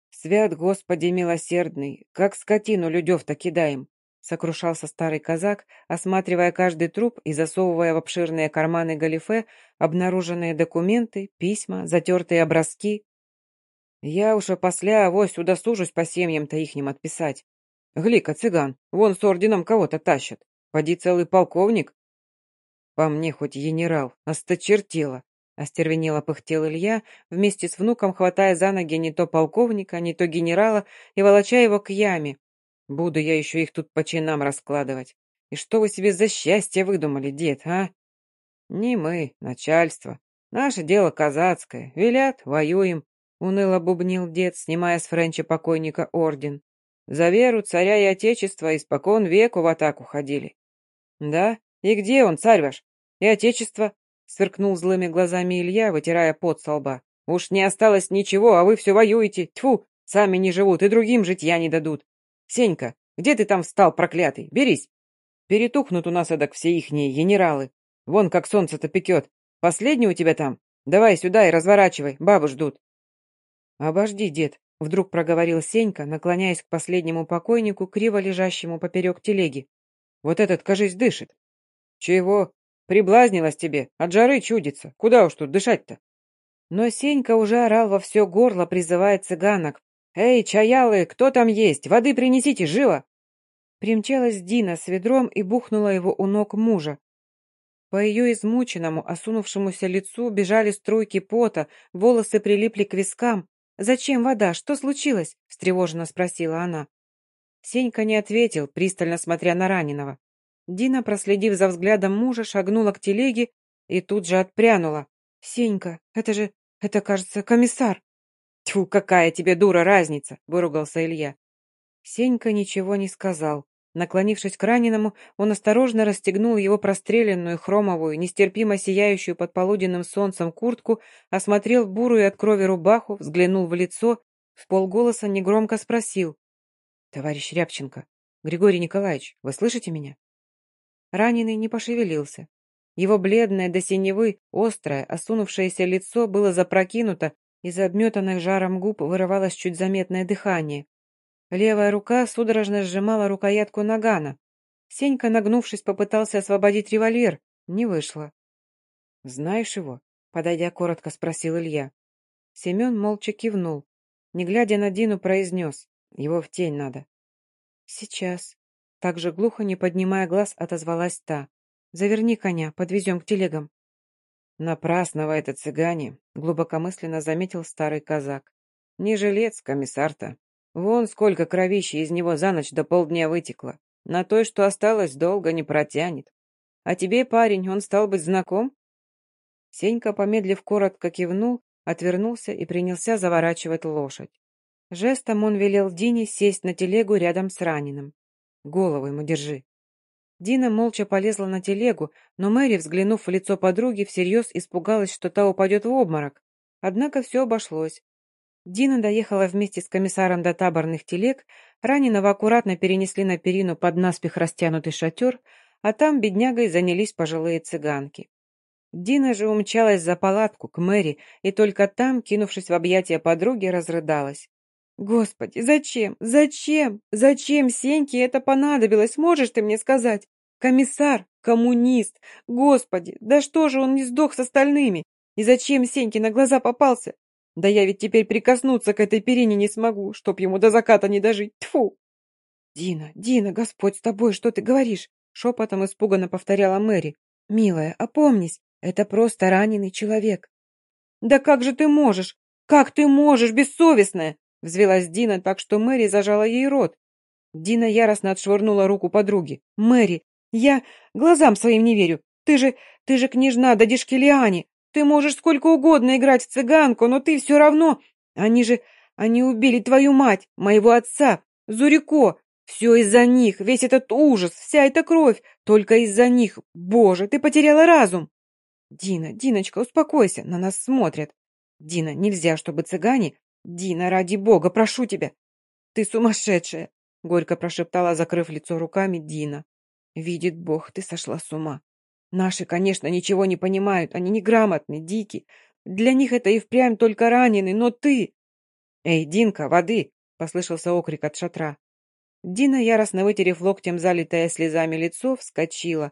«Свят Господи милосердный, как скотину людев-то кидаем!» сокрушался старый казак, осматривая каждый труп и засовывая в обширные карманы галифе обнаруженные документы, письма, затертые образки. Я уж после авось удосужусь по семьям-то ихним отписать. Глика, цыган, вон с орденом кого-то тащат. Поди целый полковник. По мне хоть генерал, осточертело. Остервенело пыхтел Илья, вместе с внуком хватая за ноги не то полковника, не то генерала и волоча его к яме, Буду я еще их тут по чинам раскладывать. И что вы себе за счастье выдумали, дед, а? Не мы, начальство. Наше дело казацкое. Велят, воюем. Уныло бубнил дед, снимая с Френча покойника орден. За веру царя и отечества испокон веку в атаку ходили. Да? И где он, царь ваш? И отечество? Сверкнул злыми глазами Илья, вытирая пот со лба. Уж не осталось ничего, а вы все воюете. Тьфу, сами не живут и другим житья не дадут. Сенька, где ты там встал, проклятый? Берись. Перетухнут у нас эдак все ихние генералы. Вон как солнце-то пекет. Последний у тебя там? Давай сюда и разворачивай, бабу ждут. Обожди, дед, вдруг проговорил Сенька, наклоняясь к последнему покойнику, криво лежащему поперек телеги. Вот этот, кажись, дышит. Чего? Приблазнилась тебе, от жары чудится. Куда уж тут дышать-то? Но Сенька уже орал во все горло, призывая цыганок. «Эй, чаялы, кто там есть? Воды принесите, живо!» Примчалась Дина с ведром и бухнула его у ног мужа. По ее измученному, осунувшемуся лицу бежали струйки пота, волосы прилипли к вискам. «Зачем вода? Что случилось?» — встревоженно спросила она. Сенька не ответил, пристально смотря на раненого. Дина, проследив за взглядом мужа, шагнула к телеге и тут же отпрянула. «Сенька, это же, это, кажется, комиссар!» «Тьфу, какая тебе дура разница!» — выругался Илья. Сенька ничего не сказал. Наклонившись к раненому, он осторожно расстегнул его простреленную, хромовую, нестерпимо сияющую под полуденным солнцем куртку, осмотрел бурую от крови рубаху, взглянул в лицо, в полголоса негромко спросил. «Товарищ Рябченко, Григорий Николаевич, вы слышите меня?» Раненый не пошевелился. Его бледное до синевы, острое, осунувшееся лицо было запрокинуто, из обметанных жаром губ вырывалось чуть заметное дыхание. Левая рука судорожно сжимала рукоятку нагана. Сенька, нагнувшись, попытался освободить револьвер. Не вышло. «Знаешь его?» — подойдя коротко спросил Илья. Семен молча кивнул. Не глядя на Дину, произнес. «Его в тень надо». «Сейчас». Так же глухо, не поднимая глаз, отозвалась та. «Заверни коня, подвезем к телегам». «Напрасно вы это цыгане», — глубокомысленно заметил старый казак. «Не жилец, комиссар-то. Вон сколько кровища из него за ночь до полдня вытекло. На той, что осталось, долго не протянет. А тебе, парень, он стал быть знаком?» Сенька, помедлив коротко кивнул, отвернулся и принялся заворачивать лошадь. Жестом он велел Дине сесть на телегу рядом с раненым. «Голову ему держи». Дина молча полезла на телегу, но Мэри, взглянув в лицо подруги, всерьез испугалась, что та упадет в обморок. Однако все обошлось. Дина доехала вместе с комиссаром до таборных телег, раненого аккуратно перенесли на перину под наспех растянутый шатер, а там беднягой занялись пожилые цыганки. Дина же умчалась за палатку к Мэри и только там, кинувшись в объятия подруги, разрыдалась. «Господи, зачем? Зачем? Зачем Сеньке это понадобилось? Можешь ты мне сказать? Комиссар, коммунист, господи, да что же он не сдох с остальными? И зачем Сеньке на глаза попался? Да я ведь теперь прикоснуться к этой перине не смогу, чтоб ему до заката не дожить. Тьфу! Дина, Дина, Господь с тобой, что ты говоришь? Шепотом испуганно повторяла Мэри. Милая, опомнись, это просто раненый человек. Да как же ты можешь? Как ты можешь, бессовестная? Взвелась Дина так, что Мэри зажала ей рот. Дина яростно отшвырнула руку подруги. «Мэри, я глазам своим не верю. Ты же, ты же княжна Дадишкелиани. Ты можешь сколько угодно играть в цыганку, но ты все равно... Они же... Они убили твою мать, моего отца, Зурико. Все из-за них, весь этот ужас, вся эта кровь. Только из-за них. Боже, ты потеряла разум. Дина, Диночка, успокойся, на нас смотрят. Дина, нельзя, чтобы цыгане... Дина, ради бога, прошу тебя. Ты сумасшедшая, горько прошептала, закрыв лицо руками Дина. Видит бог, ты сошла с ума. Наши, конечно, ничего не понимают, они неграмотны, дики. Для них это и впрямь только раненый, но ты... «Эй, Динка, воды!» — послышался окрик от шатра. Дина, яростно вытерев локтем залитое слезами лицо, вскочила.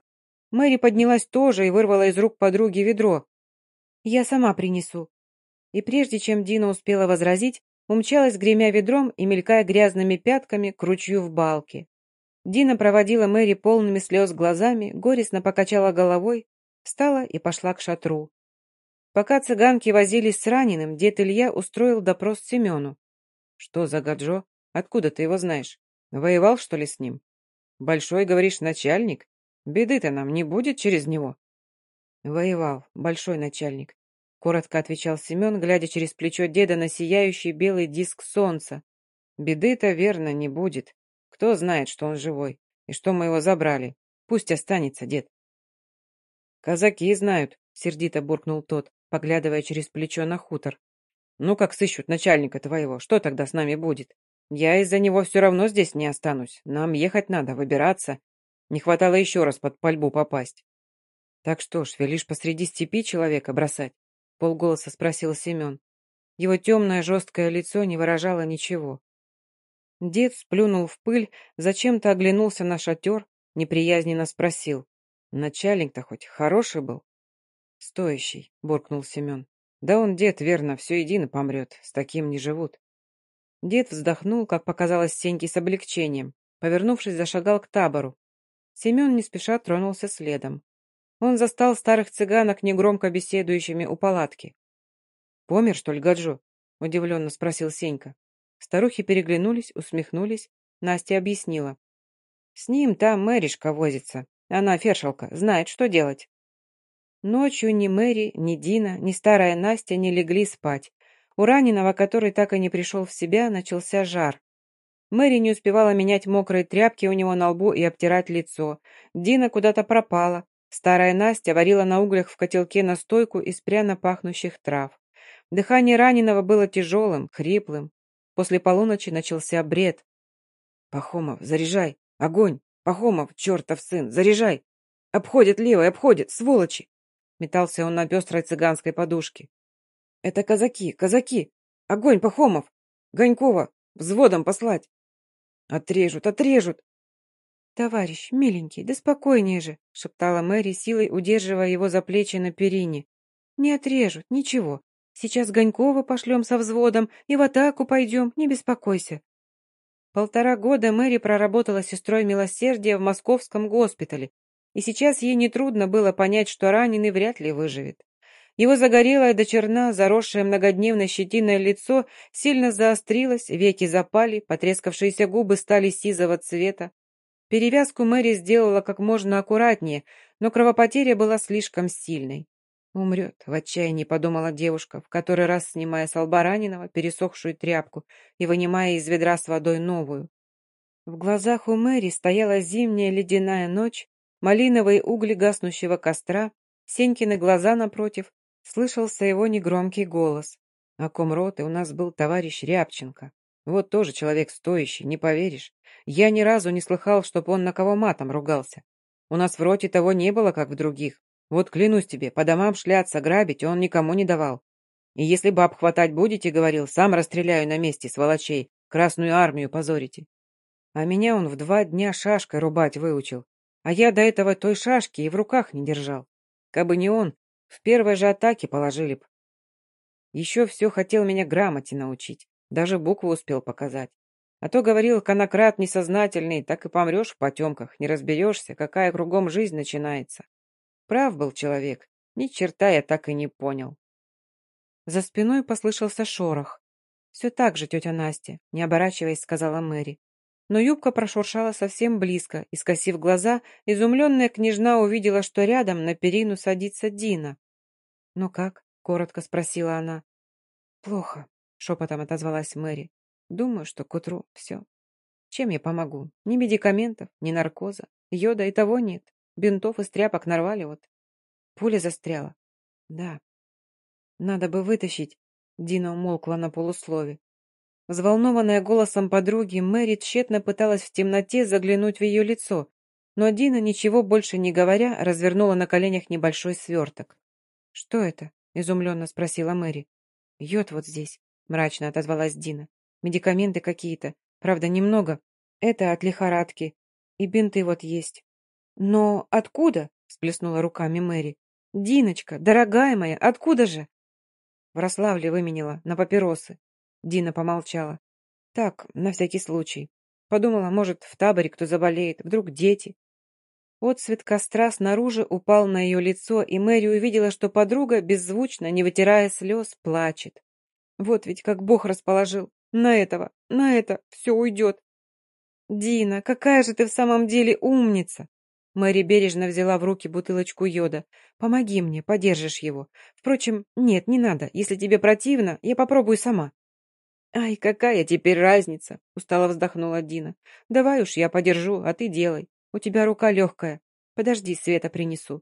Мэри поднялась тоже и вырвала из рук подруги ведро. «Я сама принесу». И прежде чем Дина успела возразить, умчалась, гремя ведром и мелькая грязными пятками, к ручью в балке. Дина проводила Мэри полными слез глазами, горестно покачала головой, встала и пошла к шатру. Пока цыганки возились с раненым, дед Илья устроил допрос Семену. «Что за Гаджо? Откуда ты его знаешь? Воевал, что ли, с ним? Большой, говоришь, начальник? Беды-то нам не будет через него?» «Воевал, большой начальник», — коротко отвечал Семен, глядя через плечо деда на сияющий белый диск солнца. «Беды-то, верно, не будет. Кто знает, что он живой, и что мы его забрали. Пусть останется, дед. Казаки знают, сердито буркнул тот, поглядывая через плечо на хутор. Ну, как сыщут начальника твоего, что тогда с нами будет? Я из-за него все равно здесь не останусь. Нам ехать надо, выбираться. Не хватало еще раз под пальбу попасть. Так что ж, велишь посреди степи человека бросать? Полголоса спросил Семен. Его темное жесткое лицо не выражало ничего. Дед сплюнул в пыль, зачем-то оглянулся на шатер, неприязненно спросил. Начальник-то хоть хороший был? Стоящий, буркнул Семен. Да он, дед, верно, все едино помрет, с таким не живут. Дед вздохнул, как показалось Сеньке с облегчением. Повернувшись, зашагал к табору. Семен не спеша тронулся следом. Он застал старых цыганок, негромко беседующими у палатки. «Помер, что ли, Гаджо?» — удивленно спросил Сенька. Старухи переглянулись, усмехнулись. Настя объяснила. «С ним там Мэришка возится. Она фершалка, знает, что делать». Ночью ни Мэри, ни Дина, ни старая Настя не легли спать. У раненого, который так и не пришел в себя, начался жар. Мэри не успевала менять мокрые тряпки у него на лбу и обтирать лицо. Дина куда-то пропала. Старая Настя варила на углях в котелке настойку из пряно пахнущих трав. Дыхание раненого было тяжелым, хриплым. После полуночи начался бред. «Пахомов, заряжай! Огонь! Пахомов, чертов сын, заряжай! Обходит левой, обходит, сволочи!» Метался он на пестрой цыганской подушке. «Это казаки, казаки! Огонь, Пахомов! Гонькова, взводом послать!» «Отрежут, отрежут!» «Товарищ, миленький, да спокойнее же!» — шептала Мэри, силой удерживая его за плечи на перине. «Не отрежут, ничего. Сейчас Гонькова пошлем со взводом и в атаку пойдем, не беспокойся». Полтора года Мэри проработала сестрой милосердия в московском госпитале, и сейчас ей нетрудно было понять, что раненый вряд ли выживет. Его загорелое до черна, заросшее многодневной щетиной лицо сильно заострилось, веки запали, потрескавшиеся губы стали сизого цвета. Перевязку Мэри сделала как можно аккуратнее, но кровопотеря была слишком сильной. «Умрет», — в отчаянии подумала девушка, в который раз снимая с лба раненого пересохшую тряпку и вынимая из ведра с водой новую. В глазах у Мэри стояла зимняя ледяная ночь, малиновые угли гаснущего костра, Сенькины глаза напротив, слышался его негромкий голос. «О ком роты у нас был товарищ Рябченко. Вот тоже человек стоящий, не поверишь. Я ни разу не слыхал, чтоб он на кого матом ругался. У нас в роте того не было, как в других. Вот клянусь тебе, по домам шляться, грабить он никому не давал. И если баб хватать будете, говорил, сам расстреляю на месте сволочей, Красную армию позорите. А меня он в два дня шашкой рубать выучил. А я до этого той шашки и в руках не держал. Кабы не он, в первой же атаке положили б. Еще все хотел меня грамоте научить. Даже букву успел показать. А то, говорил, конократ несознательный, так и помрешь в потемках, не разберешься, какая кругом жизнь начинается. Прав был человек, ни черта я так и не понял. За спиной послышался шорох. «Все так же, тетя Настя», — не оборачиваясь, сказала Мэри. Но юбка прошуршала совсем близко, и, скосив глаза, изумленная княжна увидела, что рядом на перину садится Дина. «Ну как?» — коротко спросила она. «Плохо», шепотом отозвалась Мэри. Думаю, что к утру все. Чем я помогу? Ни медикаментов, ни наркоза. Йода и того нет. Бинтов из тряпок нарвали вот. Пуля застряла. Да. Надо бы вытащить. Дина умолкла на полуслове. Взволнованная голосом подруги, Мэри тщетно пыталась в темноте заглянуть в ее лицо, но Дина, ничего больше не говоря, развернула на коленях небольшой сверток. «Что это?» — изумленно спросила Мэри. «Йод вот здесь мрачно отозвалась Дина. Медикаменты какие-то. Правда, немного. Это от лихорадки. И бинты вот есть. Но откуда? Сплеснула руками Мэри. Диночка, дорогая моя, откуда же? В Рославле выменила, на папиросы. Дина помолчала. Так, на всякий случай. Подумала, может, в таборе кто заболеет, вдруг дети. Отцвет костра снаружи упал на ее лицо, и Мэри увидела, что подруга, беззвучно, не вытирая слез, плачет. Вот ведь как Бог расположил. На этого, на это все уйдет. Дина, какая же ты в самом деле умница. Мэри бережно взяла в руки бутылочку йода. «Помоги мне, подержишь его. Впрочем, нет, не надо. Если тебе противно, я попробую сама». «Ай, какая теперь разница?» — устало вздохнула Дина. «Давай уж я подержу, а ты делай. У тебя рука легкая. Подожди, Света принесу».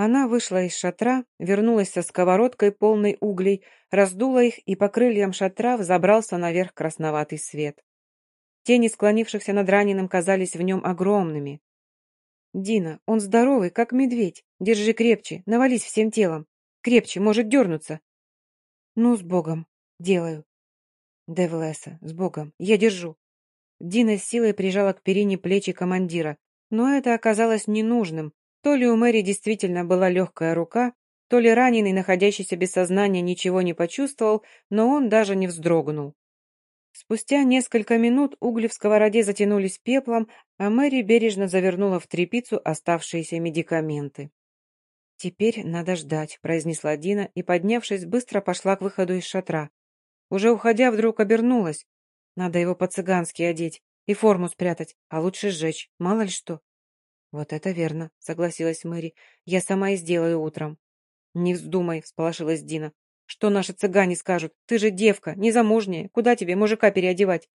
Она вышла из шатра, вернулась со сковородкой, полной углей, раздула их, и по крыльям шатра взобрался наверх красноватый свет. Тени склонившихся над раненым казались в нем огромными. «Дина, он здоровый, как медведь. Держи крепче, навались всем телом. Крепче, может дернуться». «Ну, с Богом. Делаю». «Девлеса, с Богом. Я держу». Дина с силой прижала к перине плечи командира, но это оказалось ненужным, то ли у Мэри действительно была легкая рука, То ли раненый, находящийся без сознания, ничего не почувствовал, но он даже не вздрогнул. Спустя несколько минут угли в сковороде затянулись пеплом, а Мэри бережно завернула в тряпицу оставшиеся медикаменты. «Теперь надо ждать», — произнесла Дина и, поднявшись, быстро пошла к выходу из шатра. Уже уходя, вдруг обернулась. Надо его по-цыгански одеть и форму спрятать, а лучше сжечь, мало ли что. «Вот это верно», — согласилась Мэри. «Я сама и сделаю утром». «Не вздумай», — всполошилась Дина. «Что наши цыгане скажут? Ты же девка, незамужняя. Куда тебе мужика переодевать?»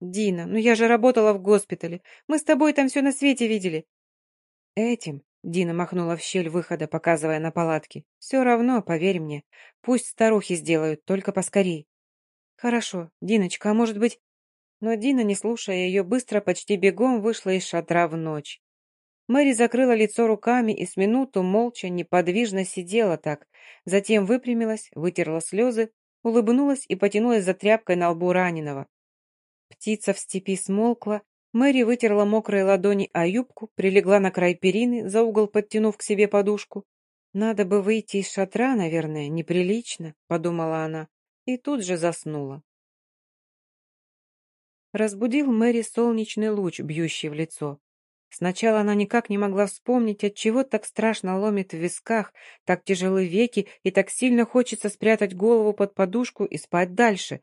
«Дина, ну я же работала в госпитале. Мы с тобой там все на свете видели». «Этим», — Дина махнула в щель выхода, показывая на палатки. «Все равно, поверь мне. Пусть старухи сделают, только поскорей». «Хорошо. Диночка, а может быть...» Но Дина, не слушая ее, быстро, почти бегом вышла из шатра в ночь. Мэри закрыла лицо руками и с минуту молча, неподвижно сидела так. Затем выпрямилась, вытерла слезы, улыбнулась и потянулась за тряпкой на лбу раненого. Птица в степи смолкла, Мэри вытерла мокрые ладони о юбку, прилегла на край перины, за угол подтянув к себе подушку. «Надо бы выйти из шатра, наверное, неприлично», — подумала она, и тут же заснула. Разбудил Мэри солнечный луч, бьющий в лицо. Сначала она никак не могла вспомнить, от чего так страшно ломит в висках, так тяжелы веки и так сильно хочется спрятать голову под подушку и спать дальше.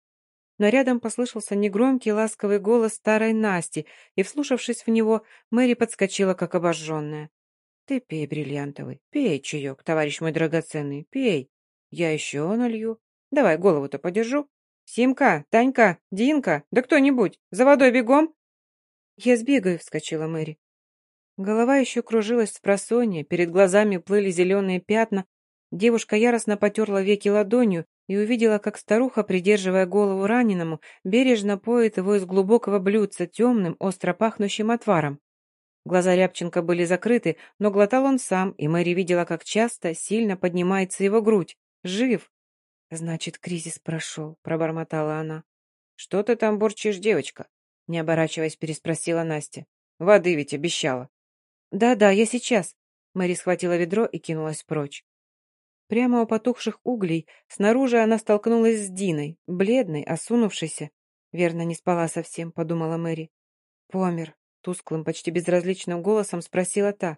Но рядом послышался негромкий ласковый голос старой Насти, и, вслушавшись в него, Мэри подскочила, как обожженная. «Ты пей, бриллиантовый, пей чаек, товарищ мой драгоценный, пей. Я еще налью. Давай голову-то подержу. Симка, Танька, Динка, да кто-нибудь, за водой бегом!» «Я сбегаю», — вскочила Мэри. Голова еще кружилась с просонья, перед глазами плыли зеленые пятна. Девушка яростно потерла веки ладонью и увидела, как старуха, придерживая голову раненому, бережно поет его из глубокого блюдца темным, остро пахнущим отваром. Глаза Рябченко были закрыты, но глотал он сам, и Мэри видела, как часто, сильно поднимается его грудь. Жив. «Значит, кризис прошел», — пробормотала она. «Что ты там бурчишь, девочка?» Не оборачиваясь, переспросила Настя. «Воды ведь обещала». «Да-да, я сейчас». Мэри схватила ведро и кинулась прочь. Прямо у потухших углей снаружи она столкнулась с Диной, бледной, осунувшейся. «Верно, не спала совсем», — подумала Мэри. «Помер», — тусклым, почти безразличным голосом спросила та.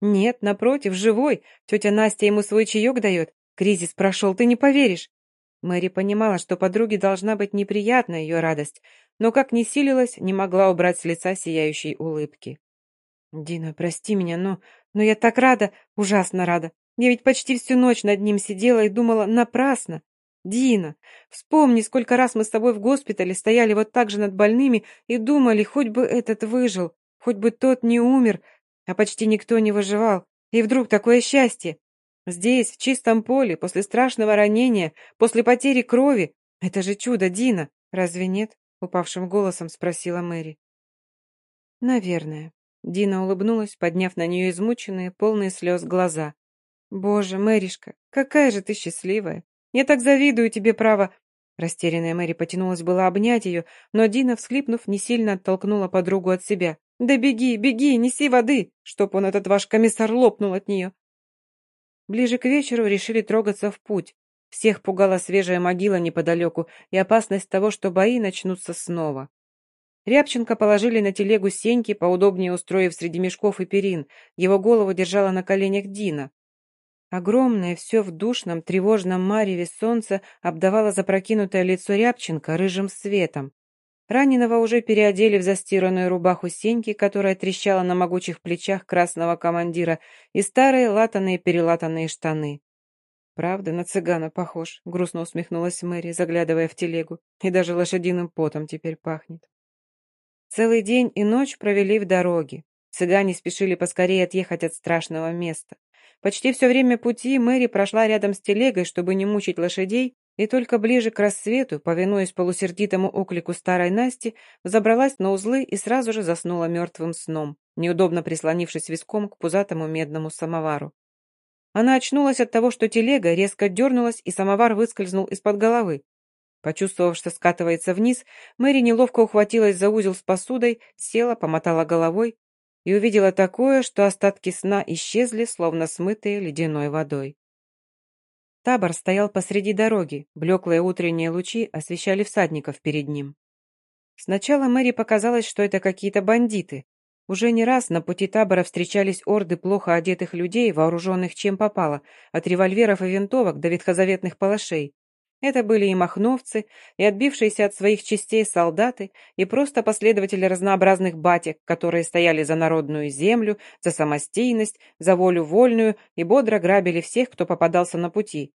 «Нет, напротив, живой. Тетя Настя ему свой чаек дает. Кризис прошел, ты не поверишь». Мэри понимала, что подруге должна быть неприятна ее радость, но как ни силилась, не могла убрать с лица сияющей улыбки. «Дина, прости меня, но... Но я так рада, ужасно рада. Я ведь почти всю ночь над ним сидела и думала напрасно. Дина, вспомни, сколько раз мы с тобой в госпитале стояли вот так же над больными и думали, хоть бы этот выжил, хоть бы тот не умер, а почти никто не выживал. И вдруг такое счастье. Здесь, в чистом поле, после страшного ранения, после потери крови. Это же чудо, Дина, разве нет? Упавшим голосом спросила Мэри. Наверное. Дина улыбнулась, подняв на нее измученные, полные слез глаза. «Боже, Мэришка, какая же ты счастливая! Я так завидую тебе, право!» Растерянная Мэри потянулась было обнять ее, но Дина, всхлипнув, не сильно оттолкнула подругу от себя. «Да беги, беги, неси воды, чтоб он, этот ваш комиссар, лопнул от нее!» Ближе к вечеру решили трогаться в путь. Всех пугала свежая могила неподалеку и опасность того, что бои начнутся снова. Рябченко положили на телегу Сеньки, поудобнее устроив среди мешков и перин. Его голову держала на коленях Дина. Огромное, все в душном, тревожном мареве солнца обдавало запрокинутое лицо Рябченко рыжим светом. Раненого уже переодели в застиранную рубаху Сеньки, которая трещала на могучих плечах красного командира, и старые латаные-перелатанные штаны. «Правда, на цыгана похож», — грустно усмехнулась Мэри, заглядывая в телегу. «И даже лошадиным потом теперь пахнет». Целый день и ночь провели в дороге. Цыгане спешили поскорее отъехать от страшного места. Почти все время пути Мэри прошла рядом с телегой, чтобы не мучить лошадей, и только ближе к рассвету, повинуясь полусердитому оклику старой Насти, забралась на узлы и сразу же заснула мертвым сном, неудобно прислонившись виском к пузатому медному самовару. Она очнулась от того, что телега резко дернулась, и самовар выскользнул из-под головы. Почувствовав, что скатывается вниз, Мэри неловко ухватилась за узел с посудой, села, помотала головой и увидела такое, что остатки сна исчезли, словно смытые ледяной водой. Табор стоял посреди дороги, блеклые утренние лучи освещали всадников перед ним. Сначала Мэри показалось, что это какие-то бандиты. Уже не раз на пути табора встречались орды плохо одетых людей, вооруженных чем попало, от револьверов и винтовок до ветхозаветных палашей. Это были и махновцы, и отбившиеся от своих частей солдаты, и просто последователи разнообразных батек, которые стояли за народную землю, за самостийность, за волю вольную и бодро грабили всех, кто попадался на пути.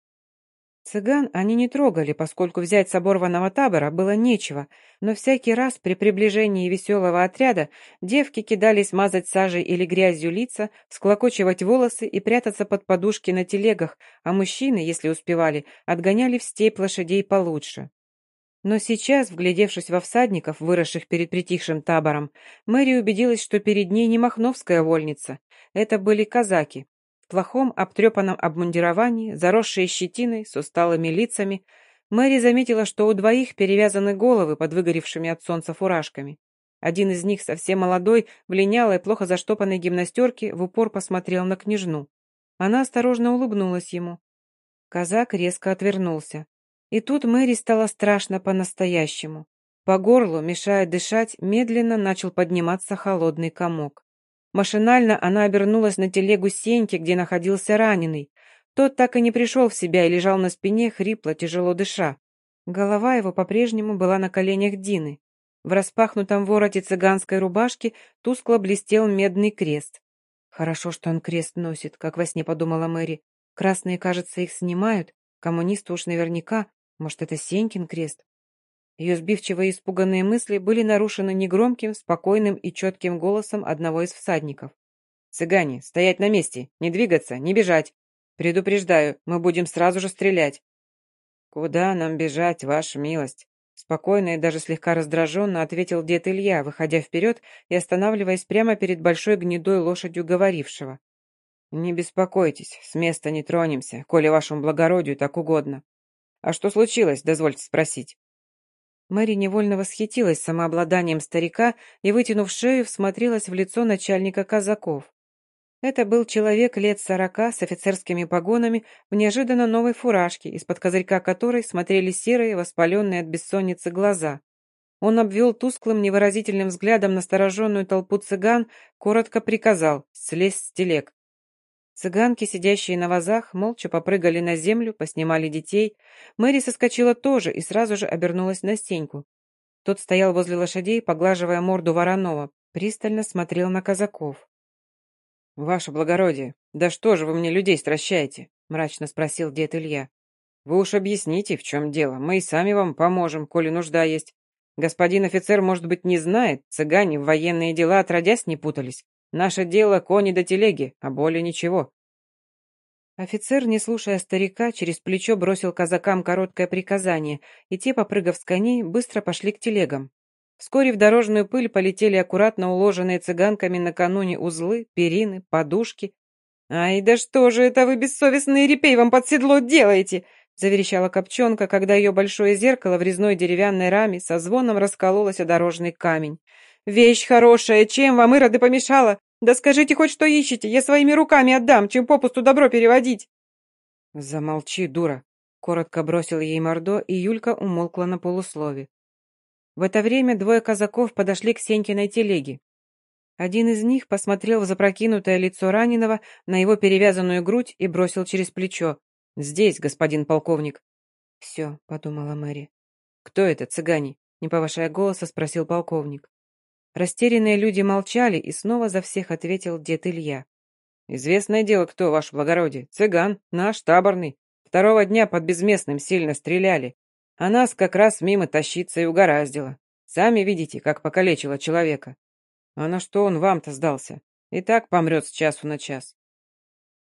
Цыган они не трогали, поскольку взять с оборванного табора было нечего, но всякий раз при приближении веселого отряда девки кидались мазать сажей или грязью лица, склокочивать волосы и прятаться под подушки на телегах, а мужчины, если успевали, отгоняли в степь лошадей получше. Но сейчас, вглядевшись во всадников, выросших перед притихшим табором, Мэри убедилась, что перед ней не махновская вольница. Это были казаки, плохом обтрепанном обмундировании, заросшие щетиной, с усталыми лицами, Мэри заметила, что у двоих перевязаны головы под выгоревшими от солнца фуражками. Один из них, совсем молодой, в линялой, плохо заштопанной гимнастерке, в упор посмотрел на княжну. Она осторожно улыбнулась ему. Казак резко отвернулся. И тут Мэри стало страшно по-настоящему. По горлу, мешая дышать, медленно начал подниматься холодный комок. Машинально она обернулась на телегу Сеньки, где находился раненый. Тот так и не пришел в себя и лежал на спине, хрипло, тяжело дыша. Голова его по-прежнему была на коленях Дины. В распахнутом вороте цыганской рубашки тускло блестел медный крест. «Хорошо, что он крест носит», — как во сне подумала Мэри. «Красные, кажется, их снимают. Коммунисты уж наверняка. Может, это Сенькин крест?» Ее сбивчивые и испуганные мысли были нарушены негромким, спокойным и четким голосом одного из всадников. «Цыгане, стоять на месте, не двигаться, не бежать. Предупреждаю, мы будем сразу же стрелять». «Куда нам бежать, ваша милость?» Спокойно и даже слегка раздраженно ответил дед Илья, выходя вперед и останавливаясь прямо перед большой гнедой лошадью говорившего. «Не беспокойтесь, с места не тронемся, коли вашему благородию так угодно. А что случилось, дозвольте спросить?» Мэри невольно восхитилась самообладанием старика и, вытянув шею, всмотрелась в лицо начальника казаков. Это был человек лет сорока с офицерскими погонами в неожиданно новой фуражке, из-под козырька которой смотрели серые, воспаленные от бессонницы глаза. Он обвел тусклым, невыразительным взглядом настороженную толпу цыган, коротко приказал «слезь с телег». Цыганки, сидящие на вазах, молча попрыгали на землю, поснимали детей. Мэри соскочила тоже и сразу же обернулась на Стеньку. Тот стоял возле лошадей, поглаживая морду Воронова, пристально смотрел на казаков. «Ваше благородие, да что же вы мне людей стращаете?» — мрачно спросил дед Илья. «Вы уж объясните, в чем дело. Мы и сами вам поможем, коли нужда есть. Господин офицер, может быть, не знает, цыгане в военные дела отродясь не путались. Наше дело кони до телеги, а более ничего». Офицер, не слушая старика, через плечо бросил казакам короткое приказание, и те, попрыгав с коней, быстро пошли к телегам. Вскоре в дорожную пыль полетели аккуратно уложенные цыганками накануне узлы, перины, подушки. «Ай, да что же это вы, бессовестные репей, вам под седло делаете?» заверещала Копченка, когда ее большое зеркало в резной деревянной раме со звоном раскололось о дорожный камень. «Вещь хорошая, чем вам, ироды, помешала? Да скажите хоть, что ищете, я своими руками отдам, чем попусту добро переводить!» «Замолчи, дура!» — коротко бросил ей Мордо, и Юлька умолкла на полуслове. В это время двое казаков подошли к Сенькиной телеге. Один из них посмотрел в запрокинутое лицо раненого, на его перевязанную грудь и бросил через плечо. «Здесь, господин полковник». «Все», — подумала Мэри. «Кто это, цыгане?» — не повышая голоса, спросил полковник. Растерянные люди молчали, и снова за всех ответил дед Илья. «Известное дело, кто, ваше благородие. Цыган, наш, таборный. Второго дня под безместным сильно стреляли. А нас как раз мимо тащиться и угораздило. Сами видите, как покалечило человека. А на что он вам-то сдался? И так помрет с часу на час».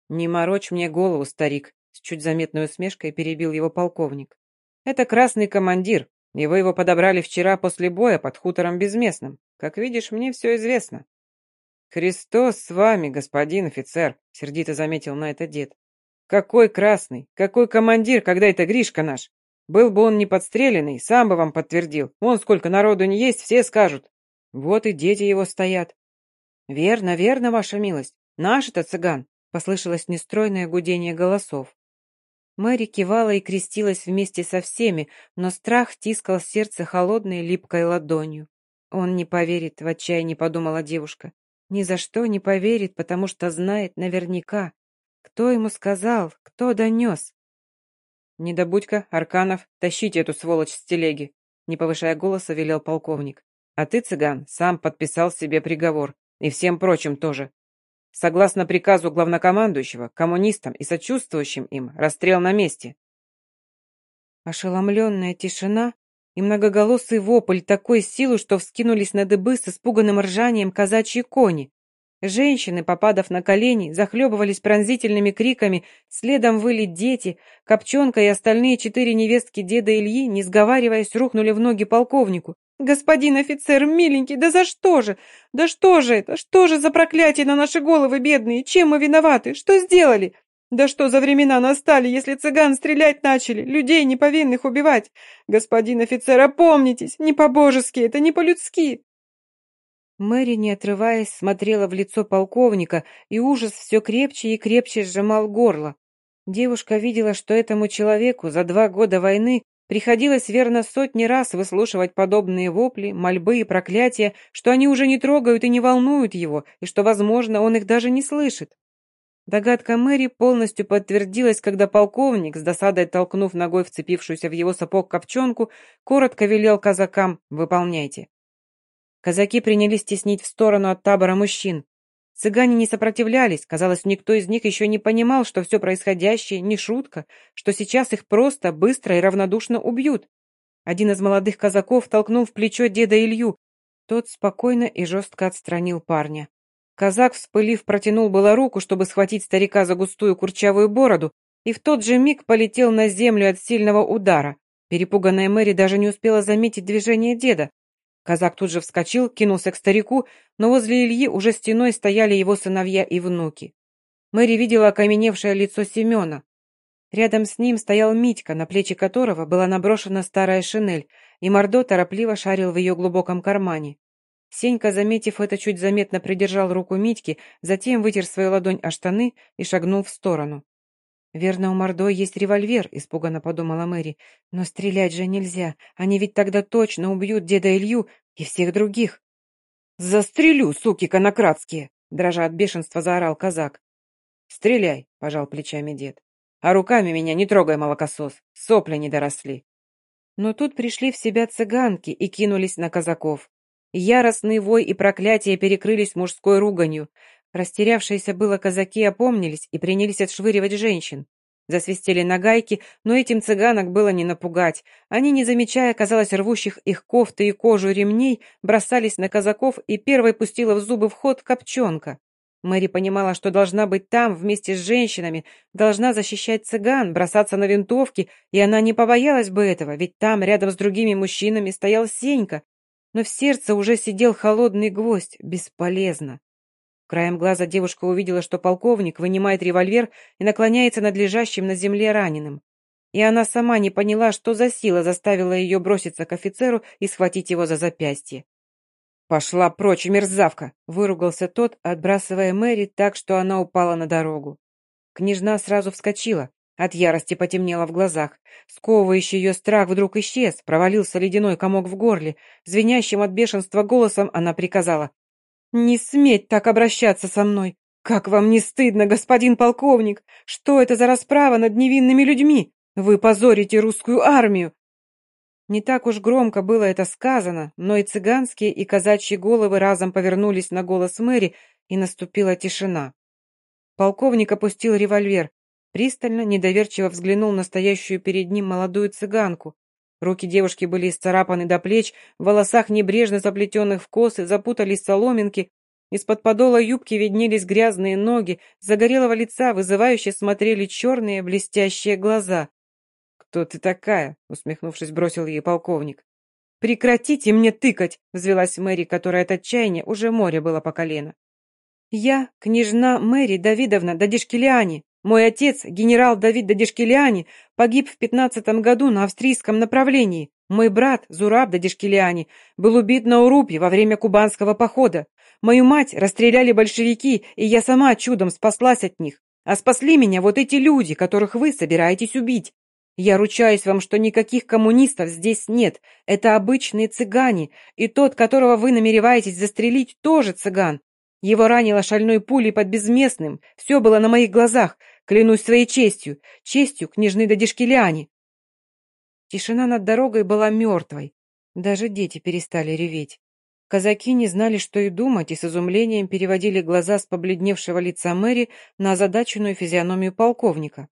«Не морочь мне голову, старик», — с чуть заметной усмешкой перебил его полковник. «Это красный командир, и вы его подобрали вчера после боя под хутором безместным. Как видишь, мне все известно». «Христос с вами, господин офицер», — сердито заметил на это дед. «Какой красный, какой командир, когда это Гришка наш? Был бы он не подстреленный, сам бы вам подтвердил. Вон сколько народу не есть, все скажут. Вот и дети его стоят». «Верно, верно, ваша милость. Наш это цыган», — послышалось нестройное гудение голосов. Мэри кивала и крестилась вместе со всеми, но страх тискал сердце холодной липкой ладонью. «Он не поверит», — в отчаянии подумала девушка. «Ни за что не поверит, потому что знает наверняка. Кто ему сказал? Кто донес?» «Недобудька, Арканов, тащите эту сволочь с телеги», — не повышая голоса, велел полковник. «А ты, цыган, сам подписал себе приговор. И всем прочим тоже. Согласно приказу главнокомандующего, коммунистам и сочувствующим им расстрел на месте. Ошеломленная тишина и многоголосый вопль такой силы, что вскинулись на дыбы с испуганным ржанием казачьи кони. Женщины, попадав на колени, захлебывались пронзительными криками, следом выли дети, Копченка и остальные четыре невестки деда Ильи, не сговариваясь, рухнули в ноги полковнику. «Господин офицер, миленький, да за что же? Да что же это? Что же за проклятие на наши головы, бедные? Чем мы виноваты? Что сделали? Да что за времена настали, если цыган стрелять начали, людей неповинных убивать? Господин офицер, опомнитесь, не по-божески это, не по-людски!» Мэри, не отрываясь, смотрела в лицо полковника, и ужас все крепче и крепче сжимал горло. Девушка видела, что этому человеку за два года войны Приходилось верно сотни раз выслушивать подобные вопли, мольбы и проклятия, что они уже не трогают и не волнуют его, и что, возможно, он их даже не слышит. Догадка Мэри полностью подтвердилась, когда полковник, с досадой толкнув ногой вцепившуюся в его сапог копченку, коротко велел казакам «выполняйте». Казаки принялись теснить в сторону от табора мужчин. Цыгане не сопротивлялись, казалось, никто из них еще не понимал, что все происходящее не шутка, что сейчас их просто, быстро и равнодушно убьют. Один из молодых казаков толкнул в плечо деда Илью. Тот спокойно и жестко отстранил парня. Казак, вспылив, протянул было руку, чтобы схватить старика за густую курчавую бороду, и в тот же миг полетел на землю от сильного удара. Перепуганная Мэри даже не успела заметить движение деда. Казак тут же вскочил, кинулся к старику, но возле Ильи уже стеной стояли его сыновья и внуки. Мэри видела окаменевшее лицо Семена. Рядом с ним стоял Митька, на плечи которого была наброшена старая шинель, и Мордо торопливо шарил в ее глубоком кармане. Сенька, заметив это, чуть заметно придержал руку Митьки, затем вытер свою ладонь о штаны и шагнул в сторону. «Верно, у Мордо есть револьвер», — испуганно подумала Мэри. «Но стрелять же нельзя. Они ведь тогда точно убьют деда Илью и всех других». «Застрелю, суки конократские!» — дрожа от бешенства заорал казак. «Стреляй», — пожал плечами дед. «А руками меня не трогай, молокосос. Сопли не доросли». Но тут пришли в себя цыганки и кинулись на казаков. Яростный вой и проклятие перекрылись мужской руганью. Растерявшиеся было казаки опомнились и принялись отшвыривать женщин. Засвистели нагайки, но этим цыганок было не напугать. Они, не замечая, казалось, рвущих их кофты и кожу ремней, бросались на казаков, и первой пустила в зубы в ход копченка. Мэри понимала, что должна быть там вместе с женщинами, должна защищать цыган, бросаться на винтовки, и она не побоялась бы этого, ведь там, рядом с другими мужчинами, стоял Сенька. Но в сердце уже сидел холодный гвоздь. Бесполезно. Краем глаза девушка увидела, что полковник вынимает револьвер и наклоняется над лежащим на земле раненым. И она сама не поняла, что за сила заставила ее броситься к офицеру и схватить его за запястье. «Пошла прочь, мерзавка!» — выругался тот, отбрасывая Мэри так, что она упала на дорогу. Княжна сразу вскочила. От ярости потемнело в глазах. Сковывающий ее страх вдруг исчез, провалился ледяной комок в горле. Звенящим от бешенства голосом она приказала «Не сметь так обращаться со мной! Как вам не стыдно, господин полковник? Что это за расправа над невинными людьми? Вы позорите русскую армию!» Не так уж громко было это сказано, но и цыганские, и казачьи головы разом повернулись на голос мэри, и наступила тишина. Полковник опустил револьвер, пристально, недоверчиво взглянул на стоящую перед ним молодую цыганку. Руки девушки были исцарапаны до плеч, в волосах небрежно заплетенных в косы запутались соломинки, из-под подола юбки виднелись грязные ноги, загорелого лица вызывающе смотрели черные блестящие глаза. «Кто ты такая?» — усмехнувшись, бросил ей полковник. «Прекратите мне тыкать!» — взвелась Мэри, которая от отчаяния уже море было по колено. «Я, княжна Мэри Давидовна Дадишкелиани, мой отец, генерал Давид Дадишкелиани, погиб в пятнадцатом году на австрийском направлении. Мой брат, Зураб Дадишкелиани, был убит на Урупе во время кубанского похода. Мою мать расстреляли большевики, и я сама чудом спаслась от них. А спасли меня вот эти люди, которых вы собираетесь убить. Я ручаюсь вам, что никаких коммунистов здесь нет. Это обычные цыгане, и тот, которого вы намереваетесь застрелить, тоже цыган. Его ранило шальной пулей под безместным. Все было на моих глазах. Клянусь своей честью. Честью княжны Дадишкеляни. Тишина над дорогой была мертвой. Даже дети перестали реветь. Казаки не знали, что и думать, и с изумлением переводили глаза с побледневшего лица Мэри на озадаченную физиономию полковника.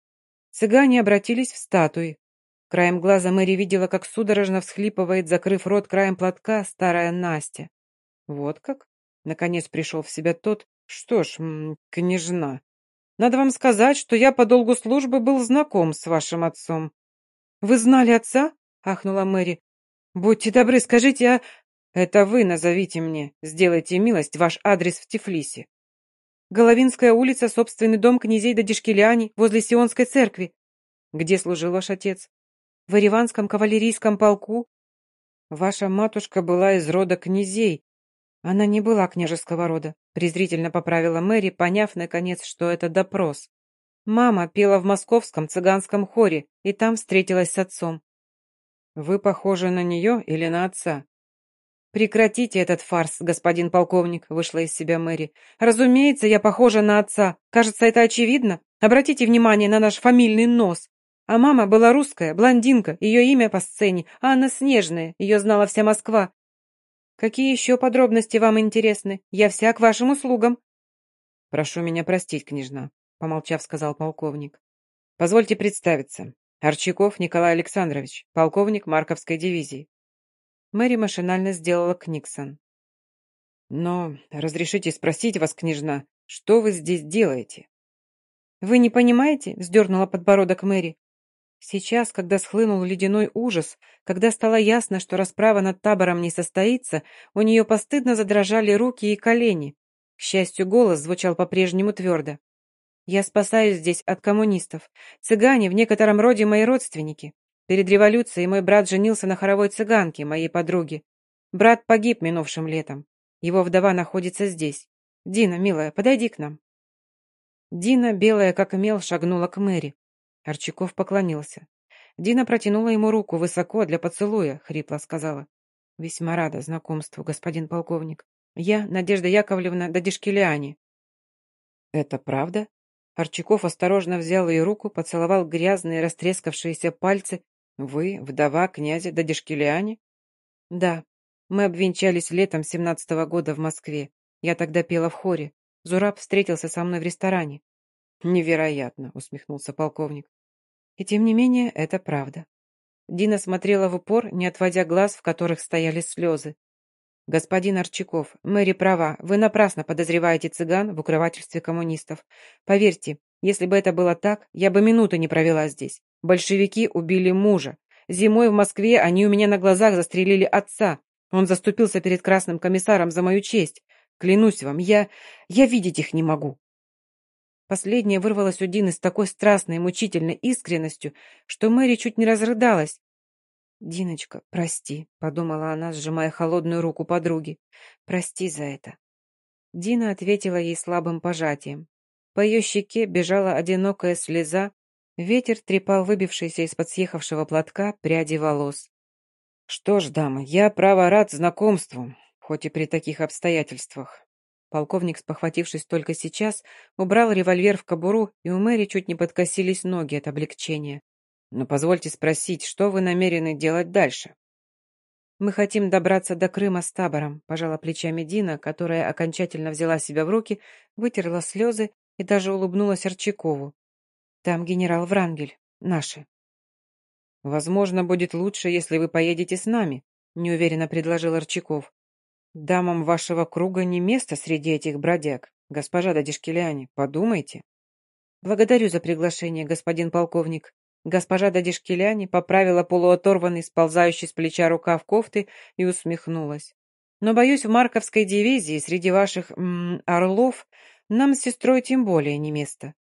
Цыгане обратились в статуи. Краем глаза Мэри видела, как судорожно всхлипывает, закрыв рот краем платка, старая Настя. Вот как? Наконец пришел в себя тот. Что ж, княжна, надо вам сказать, что я по долгу службы был знаком с вашим отцом. Вы знали отца? Ахнула Мэри. Будьте добры, скажите, а «Это вы назовите мне. Сделайте милость, ваш адрес в Тифлисе». «Головинская улица, собственный дом князей Дадишкеляни, возле Сионской церкви». «Где служил ваш отец?» «В Ириванском кавалерийском полку». «Ваша матушка была из рода князей». «Она не была княжеского рода», презрительно поправила Мэри, поняв, наконец, что это допрос. «Мама пела в московском цыганском хоре, и там встретилась с отцом». «Вы похожи на нее или на отца?» «Прекратите этот фарс, господин полковник», — вышла из себя Мэри. «Разумеется, я похожа на отца. Кажется, это очевидно. Обратите внимание на наш фамильный нос. А мама была русская, блондинка, ее имя по сцене, Анна Снежная, ее знала вся Москва. Какие еще подробности вам интересны? Я вся к вашим услугам». «Прошу меня простить, княжна», — помолчав, сказал полковник. «Позвольте представиться. Арчаков Николай Александрович, полковник Марковской дивизии. Мэри машинально сделала Книксон. «Но разрешите спросить вас, княжна, что вы здесь делаете?» «Вы не понимаете?» — вздернула подбородок Мэри. Сейчас, когда схлынул ледяной ужас, когда стало ясно, что расправа над табором не состоится, у нее постыдно задрожали руки и колени. К счастью, голос звучал по-прежнему твердо. «Я спасаюсь здесь от коммунистов. Цыгане в некотором роде мои родственники. Перед революцией мой брат женился на хоровой цыганке, моей подруге. Брат погиб минувшим летом. Его вдова находится здесь. Дина, милая, подойди к нам. Дина, белая как мел, шагнула к Мэри. Арчаков поклонился. Дина протянула ему руку высоко для поцелуя, хрипло сказала. «Весьма рада знакомству, господин полковник. Я Надежда Яковлевна Дадишкелиани». «Это правда?» Арчаков осторожно взял ее руку, поцеловал грязные растрескавшиеся пальцы «Вы вдова князя Дадишкелиани?» «Да. Мы обвенчались летом семнадцатого года в Москве. Я тогда пела в хоре. Зураб встретился со мной в ресторане». «Невероятно», — усмехнулся полковник. «И тем не менее, это правда». Дина смотрела в упор, не отводя глаз, в которых стояли слезы. «Господин Арчаков, Мэри права, вы напрасно подозреваете цыган в укрывательстве коммунистов. Поверьте, если бы это было так, я бы минуты не провела здесь. Большевики убили мужа. Зимой в Москве они у меня на глазах застрелили отца. Он заступился перед красным комиссаром за мою честь. Клянусь вам, я... я видеть их не могу. Последнее вырвалось у Дины с такой страстной, мучительной искренностью, что Мэри чуть не разрыдалась. «Диночка, прости», — подумала она, сжимая холодную руку подруги. «Прости за это». Дина ответила ей слабым пожатием. По ее щеке бежала одинокая слеза, Ветер трепал выбившиеся из-под съехавшего платка пряди волос. «Что ж, дамы, я, право, рад знакомству, хоть и при таких обстоятельствах». Полковник, спохватившись только сейчас, убрал револьвер в кобуру, и у Мэри чуть не подкосились ноги от облегчения. «Но позвольте спросить, что вы намерены делать дальше?» «Мы хотим добраться до Крыма с табором», – пожала плечами Дина, которая окончательно взяла себя в руки, вытерла слезы и даже улыбнулась Арчакову. Там генерал Врангель. Наши. Возможно, будет лучше, если вы поедете с нами, неуверенно предложил Арчаков. Дамам вашего круга не место среди этих бродяг. Госпожа Дадишкеляне, подумайте. Благодарю за приглашение, господин полковник. Госпожа Дадишкеляне поправила полуоторванный, сползающий с плеча рукав кофты и усмехнулась. Но, боюсь, в Марковской дивизии среди ваших м -м, орлов нам с сестрой тем более не место.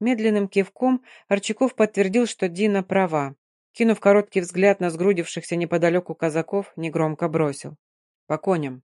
Медленным кивком Арчаков подтвердил, что Дина права. Кинув короткий взгляд на сгрудившихся неподалеку казаков, негромко бросил. «По коням».